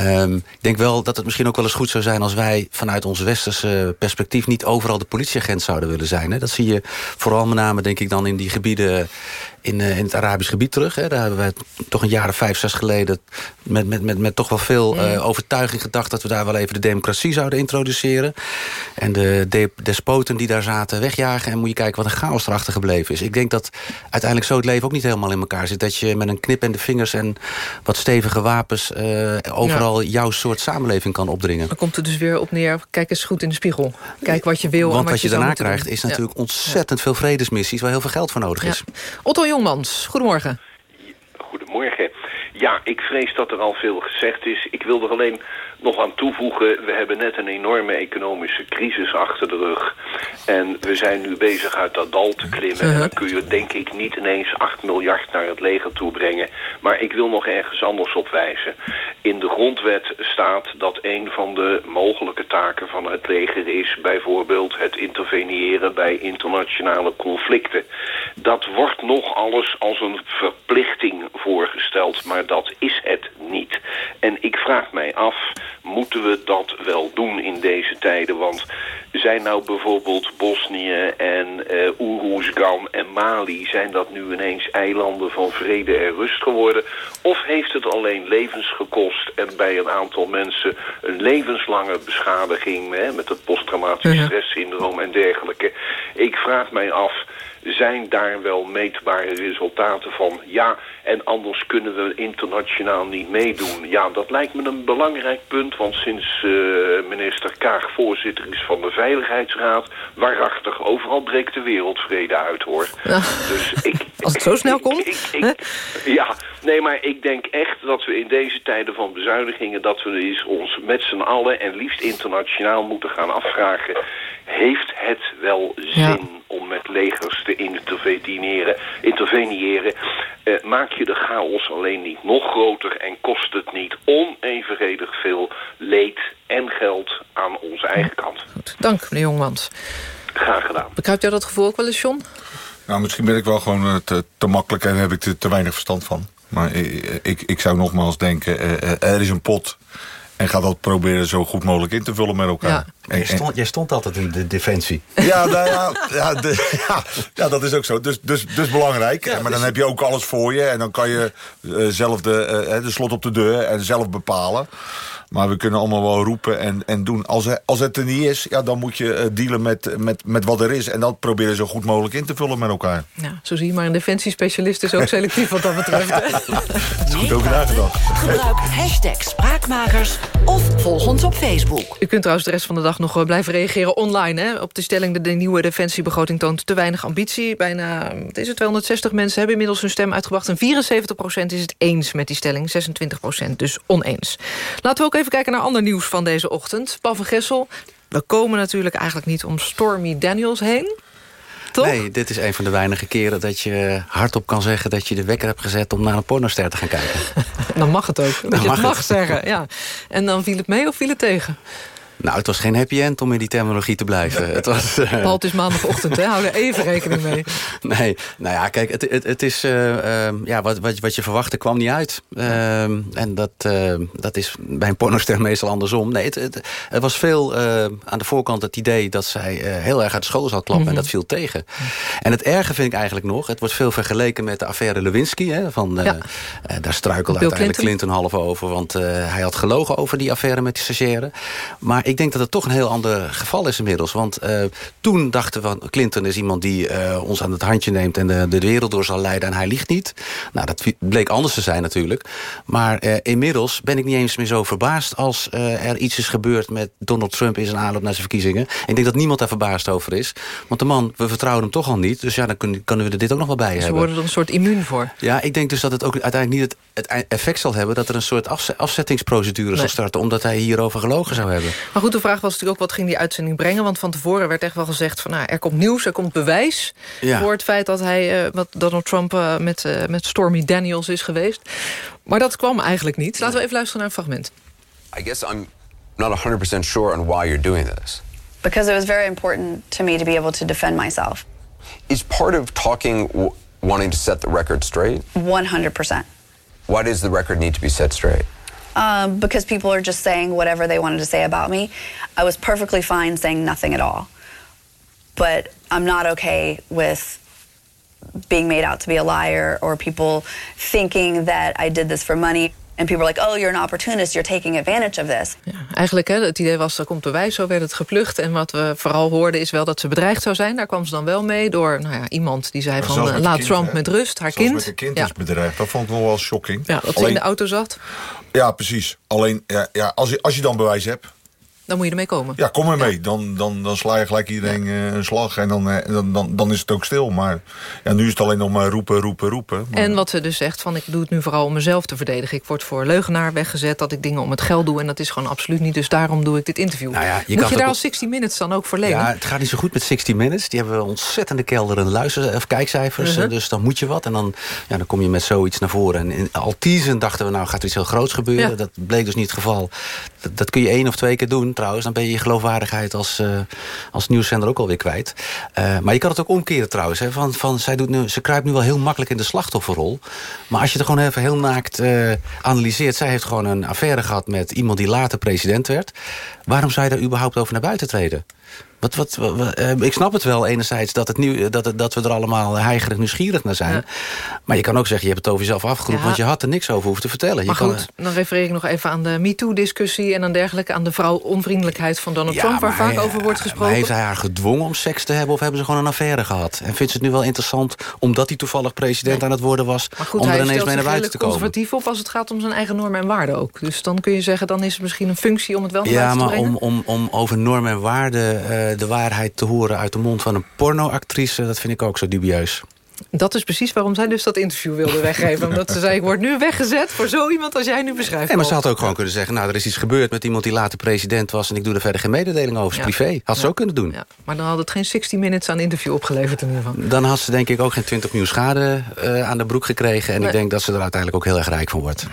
Um, ik denk wel dat het misschien ook wel eens goed zou zijn... als wij vanuit ons westerse perspectief... niet overal de politieagent zouden willen zijn. Hè? Dat zie je vooral met name, denk ik, dan in die gebieden... In, in, het Arabisch gebied terug. Hè. Daar hebben wij toch een jaar of vijf, zes geleden... met, met, met, met toch wel veel mm. overtuiging gedacht... dat we daar wel even de democratie zouden introduceren. En de, de despoten die daar zaten wegjagen. En moet je kijken wat een chaos erachter gebleven is. Ik denk dat uiteindelijk zo het leven ook niet helemaal in elkaar zit. Dat je met een knip en de vingers en wat stevige wapens... Uh, overal ja. jouw soort samenleving kan opdringen. Dan komt het dus weer op neer, kijk eens goed in de spiegel. Kijk wat je wil Want en wat, wat je, je daarna krijgt doen. is natuurlijk ja. ontzettend veel vredesmissies... waar heel veel geld voor nodig is. Otto Jongmans, goedemorgen. Goedemorgen. Ja, ik vrees dat er al veel gezegd is. Ik wil er alleen nog aan toevoegen... we hebben net een enorme economische crisis achter de rug. En we zijn nu bezig uit dat dal te klimmen. En dan kun je denk ik niet ineens 8 miljard naar het leger toe brengen. Maar ik wil nog ergens anders op wijzen. In de grondwet staat dat een van de mogelijke taken van het leger is... bijvoorbeeld het interveneren bij internationale conflicten. Dat wordt nog alles als een verplichting voorgesteld... maar dat is het niet. En ik vraag mij af, moeten we dat wel doen in deze tijden? Want zijn nou bijvoorbeeld Bosnië en uh, Oeroesgan en Mali... zijn dat nu ineens eilanden van vrede en rust geworden? Of heeft het alleen levens gekost en bij een aantal mensen... een levenslange beschadiging hè, met het posttraumatisch stresssyndroom en dergelijke? Ik vraag mij af zijn daar wel meetbare resultaten van? Ja, en anders kunnen we internationaal niet meedoen. Ja, dat lijkt me een belangrijk punt, want sinds uh, minister Kaag voorzitter is van de Veiligheidsraad... waarachtig, overal breekt de wereldvrede uit, hoor. Dus ik, Als het zo snel *laughs* komt. Ik, ja, nee, maar ik denk echt dat we in deze tijden van bezuinigingen... dat we eens ons met z'n allen en liefst internationaal moeten gaan afvragen... heeft het wel zin om met legers te interveneren? interveneren uh, maak je de chaos alleen niet nog groter... en kost het niet onevenredig veel leed en geld aan onze eigen kant. Goed, dank meneer Jongmans. Graag gedaan. Begrijpt jij dat gevoel ook wel eens, John? Nou, misschien ben ik wel gewoon eh, te, te makkelijk en heb ik te, te weinig verstand van. Maar ik, ik, ik zou nogmaals denken, uh, er is een pot... En ga dat proberen zo goed mogelijk in te vullen met elkaar. Ja. En, jij, stond, jij stond altijd in de defensie. Ja, nou ja, ja, de, *laughs* ja, ja, dat is ook zo. Dus, dus, dus belangrijk. maar dan dus- heb je ook alles voor je. En dan kan je uh, zelf de, uh, de slot op de deur en zelf bepalen. Maar we kunnen allemaal wel roepen en, en doen. Als, als het er niet is, ja, dan moet je uh, dealen met, met, met wat er is. En dat proberen zo goed mogelijk in te vullen met elkaar. Ja, zo zie je maar, een defensiespecialist is ook *laughs* selectief wat dat betreft. dat is goed over nagedacht. Gebruik hashtag Spraakmakers of volg ons op Facebook. U kunt trouwens de rest van de dag nog eh, blijven reageren online. Hè? Op de stelling dat de nieuwe defensiebegroting toont te weinig ambitie. Bijna wat is het, 260 mensen hebben inmiddels hun stem uitgebracht. En 74% is het eens met die stelling. 26% dus oneens. Laten we ook even kijken naar ander nieuws van deze ochtend. Paul van Gessel, we komen natuurlijk eigenlijk niet om Stormy Daniels heen. Toch? Nee, dit is een van de weinige keren dat je hardop kan zeggen... dat je de wekker hebt gezet om naar een pornoster te gaan kijken. *laughs* dan mag het ook. Dat je het mag zeggen, ja. En dan viel het mee of viel het tegen? Nou, het was geen happy end om in die terminologie te blijven. het was, uh... *laughs* Paul, het is maandagochtend, hè? Hou er even rekening mee. *laughs* Nee, nou ja, kijk, het, het, het is... Uh, ja, wat, wat, wat je verwachtte kwam niet uit. Uh, en dat, dat is bij een pornoster *laughs* meestal andersom. Nee, het, het, was veel aan de voorkant het idee... dat zij heel erg uit de school zou klappen. En mhm. dat viel tegen. En het erge vind ik eigenlijk nog... het wordt veel vergeleken met de affaire Lewinsky. Hè, van, ja. daar struikelde uiteindelijk Clinton. Clinton half over. Want hij had gelogen over die affaire met die stagiaire. Maar ik denk dat het toch een heel ander geval is inmiddels. Want uh, toen dachten we, Clinton is iemand die uh, ons aan het handje neemt... en de, de, wereld door zal leiden en hij liegt niet. Nou, dat bleek anders te zijn natuurlijk. Maar uh, inmiddels ben ik niet eens meer zo verbaasd... als er iets is gebeurd met Donald Trump in zijn aanloop naar zijn verkiezingen. Ik denk dat niemand daar verbaasd over is. Want de man, we vertrouwen hem toch al niet. Dus ja, dan kunnen, kunnen we er dit ook nog wel bij dus hebben. Ze worden er een soort immuun voor. Ja, ik denk dus dat het ook uiteindelijk niet het, het effect zal hebben... dat er een soort afzettingsprocedure nee. zal starten... omdat hij hierover gelogen zou hebben. Maar goed, de vraag was natuurlijk ook wat ging die uitzending brengen. Want van tevoren werd echt wel gezegd van nou, er komt nieuws, er komt bewijs ja. voor het feit dat hij uh, wat Donald Trump uh, met, uh, met Stormy Daniels is geweest. Maar dat kwam eigenlijk niet. Laten we even luisteren naar een fragment. I guess I'm not 100% sure on why you're doing this. Because it was very important to me to be able to defend myself. Is part of talking wanting to set the record straight? 100%. Why does the record need to be set straight? Um, because people are just saying whatever they wanted to say about me. I was perfectly fine saying nothing at all. But I'm not okay with being made out to be a liar or people thinking that I did this for money. En people are like, oh, you're an opportunist, you're taking advantage of this. Ja, eigenlijk, hè, het idee was, er komt bewijs, zo werd het geplucht. En wat we vooral hoorden is wel dat ze bedreigd zou zijn. Daar kwam ze dan wel mee door nou ja, iemand die zei van... Uh, laat kind, Trump hè? met rust, haar Zelfs kind. met kind ja. is bedreigd, dat vond ik nog wel shocking. Ja, dat Alleen, ze in de auto zat. Ja, precies. Alleen, ja, ja, als, je, als je dan bewijs hebt... Dan moet je ermee komen. Ja, kom ermee. Dan, dan, dan sla je gelijk iedereen eh, een slag en dan, eh, dan, dan, dan is het ook stil. Maar ja, nu is het alleen nog maar roepen, roepen, roepen. Maar... En wat ze dus zegt, van ik doe het nu vooral om mezelf te verdedigen. Ik word voor leugenaar weggezet, dat ik dingen om het geld doe... en dat is gewoon absoluut niet, dus daarom doe ik dit interview. Nou ja, je moet kan je daar als 60 Minutes dan ook voor lenen? Ja, het gaat niet zo goed met 60 Minutes. Die hebben een ontzettende kelder en luister- of kijkcijfers. Eh, Dus dan moet je wat. En dan, ja, dan kom je met zoiets naar voren. En in, al teasen dachten we, nou gaat er iets heel groots gebeuren. Ja. Dat bleek dus niet het geval. Dat, dat kun je één of twee keer doen trouwens. Dan ben je je geloofwaardigheid als, eh, als nieuwszender ook alweer kwijt. Eh, maar je kan het ook omkeren trouwens. Hè, van, van, zij doet nu, ze kruipt nu wel heel makkelijk in de slachtofferrol. Maar als je het gewoon even heel naakt eh, analyseert. Zij heeft gewoon een affaire gehad met iemand die later president werd. Waarom zou je daar überhaupt over naar buiten treden? Wat, wat, wat- wat- eh, ik snap het wel enerzijds dat, het nieuw, dat, het- dat we er allemaal heigerig nieuwsgierig naar zijn. Maar je kan ook zeggen, je hebt het over jezelf afgeroepen... Ja. want je had er niks over hoeven te vertellen. Maar je kan, dan refereer ik nog even aan de MeToo-discussie... en aan dergelijke, aan de vrouw-onvriendelijkheid van Donald Ja, Trump... waar maar vaak hij- over wordt Maar gesproken. heeft hij haar gedwongen om seks te hebben... of hebben ze gewoon een affaire gehad? En vindt ze het nu wel interessant, omdat hij toevallig president aan het worden was... Maar goed, om er ineens mee naar buiten te komen? conservatief op... als het gaat om zijn eigen normen en waarden ook. Dus dan kun je zeggen, dan is het misschien een functie... om het wel naar Ja, buiten te maar brengen. om, om, om over normen en waarden eh, de waarheid te horen... uit de mond van een pornoactrice, dat vind ik ook zo dubieus. Dat is precies waarom zij dus dat interview wilde weggeven. *laughs* Omdat ze zei, ik word nu weggezet voor zo iemand als jij nu beschrijft. Ja, maar ze had ook gewoon kunnen zeggen... nou, er is iets gebeurd met iemand die later president was... en ik doe er verder geen mededeling over, Ja. privé. Had ze Ja. ook kunnen doen. Maar dan had het geen 60 minutes aan interview opgeleverd in ieder geval. Dan had ze denk ik ook geen 20 miljoen schade eh, aan de broek gekregen... en Nee. ik denk dat ze er uiteindelijk ook heel erg rijk van wordt.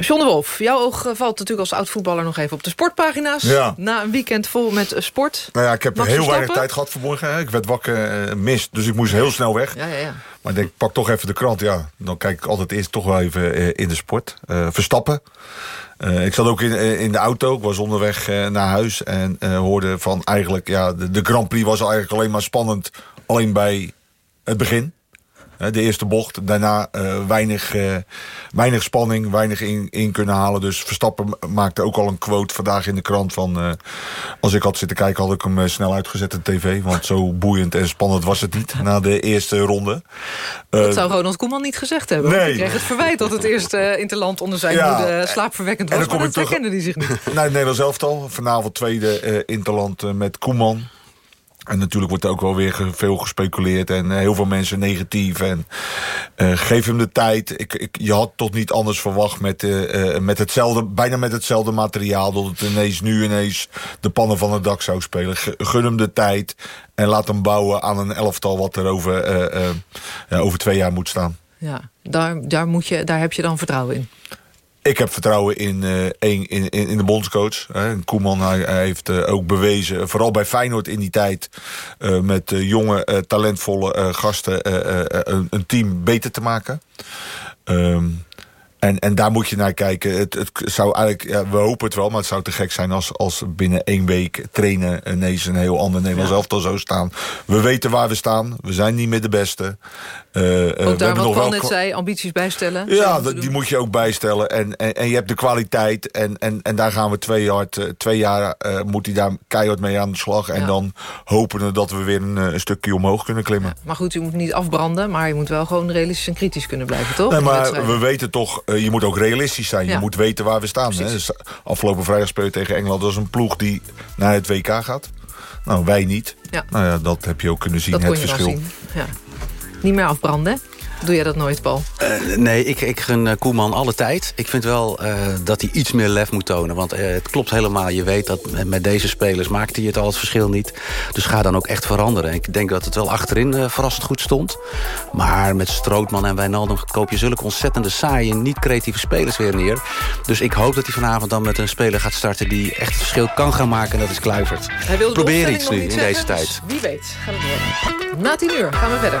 John de Wolf, jouw oog eh, valt natuurlijk als oud-voetballer nog even op de sportpagina's. Ja. Na een weekend vol met eh, sport. Nou ja, ik heb heel weinig tijd gehad vanmorgen. Ik werd wakker, eh, mist, dus ik moest heel snel weg. Ja, ja, ja. Maar ik denk, pak toch even de krant. Ja, dan kijk ik altijd eerst toch wel even eh, in de sport. Eh, Verstappen. Eh, ik zat ook in, in de auto. Ik was onderweg naar huis. En hoorde van eigenlijk... Ja, de Grand Prix was eigenlijk alleen maar spannend. Alleen bij het begin. De eerste bocht. Daarna eh, weinig, eh, weinig spanning. Weinig in, in kunnen halen. Dus Verstappen ma- maakte ook al een quote vandaag in de krant. Van, eh, als ik had zitten kijken had ik hem snel uitgezet op tv. Want zo boeiend en spannend was het niet. Na de eerste ronde. Dat zou Ronald Koeman niet gezegd hebben. Nee. Hij kreeg het verwijt dat het eerste interland onder zijn Ja. hoede slaapverwekkend En was. dan Maar dat ik terug- herkende hij zich niet. *laughs* het Nederlands elftal. Vanavond tweede interland met Koeman. En natuurlijk wordt er ook wel weer veel gespeculeerd. En eh, heel veel mensen negatief. En eh, geef hem de tijd. Ik, ik, je had toch niet anders verwacht met, eh, met hetzelfde, bijna met hetzelfde materiaal. Dat het ineens nu ineens de pannen van het dak zou spelen. Gun hem de tijd. En laat hem bouwen aan een elftal wat er over, over twee jaar moet staan. Ja, daar, daar, moet je, daar heb je dan vertrouwen in. Ik heb vertrouwen in, eh, in, in, in de bondscoach. Koeman hij, heeft eh, ook bewezen, vooral bij Feyenoord in die tijd... eh, met eh, jonge, eh, talentvolle eh, gasten eh, eh, een, een team beter te maken. Ehm, en, en daar moet je naar kijken. Het, het zou eigenlijk, ja, we hopen het wel, maar het zou te gek zijn... als, als binnen één week trainen ineens een heel ander Nederlands Ja. elftal zou staan. We weten waar we staan. We zijn niet meer de beste. We Ook daar hebben nog Paul wel net zei, ambities bijstellen. ja, die doen. moet je ook bijstellen. En, en, en je hebt de kwaliteit. En, en, en daar gaan we twee jaar, eh, twee jaar moet hij daar keihard mee aan de slag. En Ja. dan hopen we dat we weer een, een stukje omhoog kunnen klimmen. Maar goed, u moet niet afbranden, maar je moet wel gewoon realistisch en kritisch kunnen blijven, toch? Nee, maar we weten toch, eh, je moet ook realistisch zijn. Ja. Je moet weten waar we staan. Hè? Dus afgelopen vrijdag spelen we tegen Engeland. Dat is een ploeg die naar het WK gaat. Nou, wij niet. Ja. Nou ja, dat heb je ook kunnen zien, dat het verschil. zien. Ja. Niet meer afbranden? Doe jij dat nooit, Paul? Eh, nee, ik, ik gun eh, Koeman alle tijd. Ik vind wel eh, dat hij iets meer lef moet tonen. Want het klopt helemaal. Je weet dat met, deze spelers maakt hij het al het verschil niet. Dus ga dan ook echt veranderen. En ik denk dat het wel achterin verrassend goed stond. Maar met Strootman en Wijnaldum koop je zulke ontzettende saaie... niet creatieve spelers weer neer. Dus ik hoop dat hij vanavond dan met een speler gaat starten... die echt het verschil kan gaan maken. En dat is Kluivert. Hij de Probeer iets nu in zeggen, deze dus tijd. Wie weet, gaat het worden. Na tien uur gaan we verder.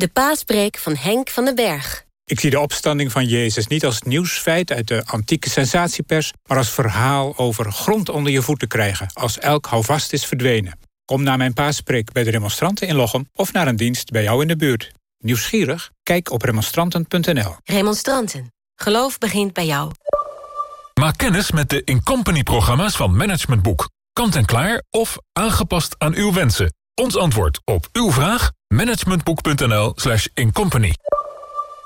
De paaspreek van Henk van den Berg. Ik zie de opstanding van Jezus niet als nieuwsfeit uit de antieke sensatiepers... maar als verhaal over grond onder je voeten krijgen... als elk houvast is verdwenen. Kom naar mijn paaspreek bij de remonstranten in Lochem... of naar een dienst bij jou in de buurt. Nieuwsgierig? Kijk op remonstranten.nl. Remonstranten. Geloof begint bij jou. Maak kennis met de Incompany-programma's van Management Boek. Kant en klaar of aangepast aan uw wensen. Ons antwoord op uw vraag? managementboek.nl slash incompany.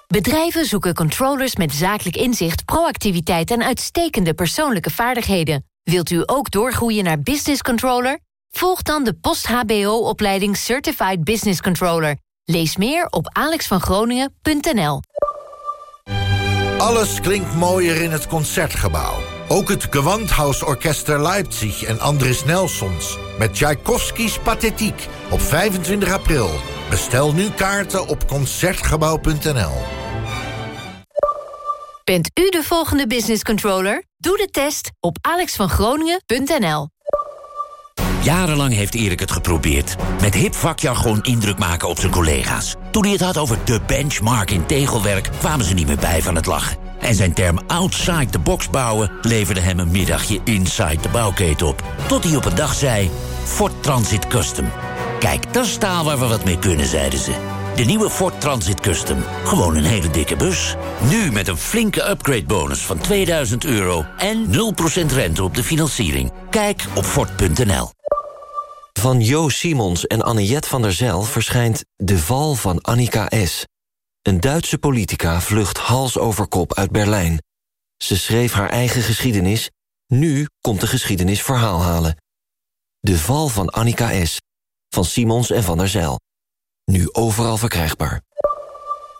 Bedrijven zoeken controllers met zakelijk inzicht, proactiviteit en uitstekende persoonlijke vaardigheden. Wilt u ook doorgroeien naar business controller? Volg dan de post-HBO-opleiding Certified Business Controller. Lees meer op alexvangroningen.nl. Alles klinkt mooier in het Concertgebouw. Ook het Gewandhausorchester Leipzig en Andris Nelsons... met Tchaikovskis Pathetiek op 25 april. Bestel nu kaarten op Concertgebouw.nl. Bent u de volgende business controller? Doe de test op alexvangroningen.nl. Jarenlang heeft Erik het geprobeerd. Met hip vakjargon indruk maken op zijn collega's. Toen hij het had over de benchmark in tegelwerk... kwamen ze niet meer bij van het lachen. En zijn term outside the box bouwen... leverde hem een middagje inside de bouwketen op. Tot hij op een dag zei... Ford Transit Custom. Kijk, dat is staal waar we wat mee kunnen, zeiden ze. De nieuwe Ford Transit Custom. Gewoon een hele dikke bus. Nu met een flinke upgrade bonus van 2000 euro... en 0% rente op de financiering. Kijk op Ford.nl. Van Jo Simons en Anniette van der Zijl verschijnt De Val van Annika S. Een Duitse politica vlucht hals over kop uit Berlijn. Ze schreef haar eigen geschiedenis. Nu komt de geschiedenis verhaal halen. De Val van Annika S. Van Simons en van der Zijl. Nu overal verkrijgbaar.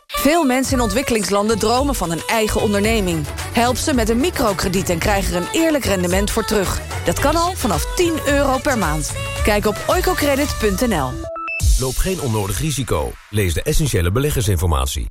Veel mensen in ontwikkelingslanden dromen van een eigen onderneming. Help ze met een microkrediet en krijg er een eerlijk rendement voor terug. Dat kan al vanaf 10 euro per maand. Kijk op oicocredit.nl. Loop geen onnodig risico. Lees de essentiële beleggersinformatie.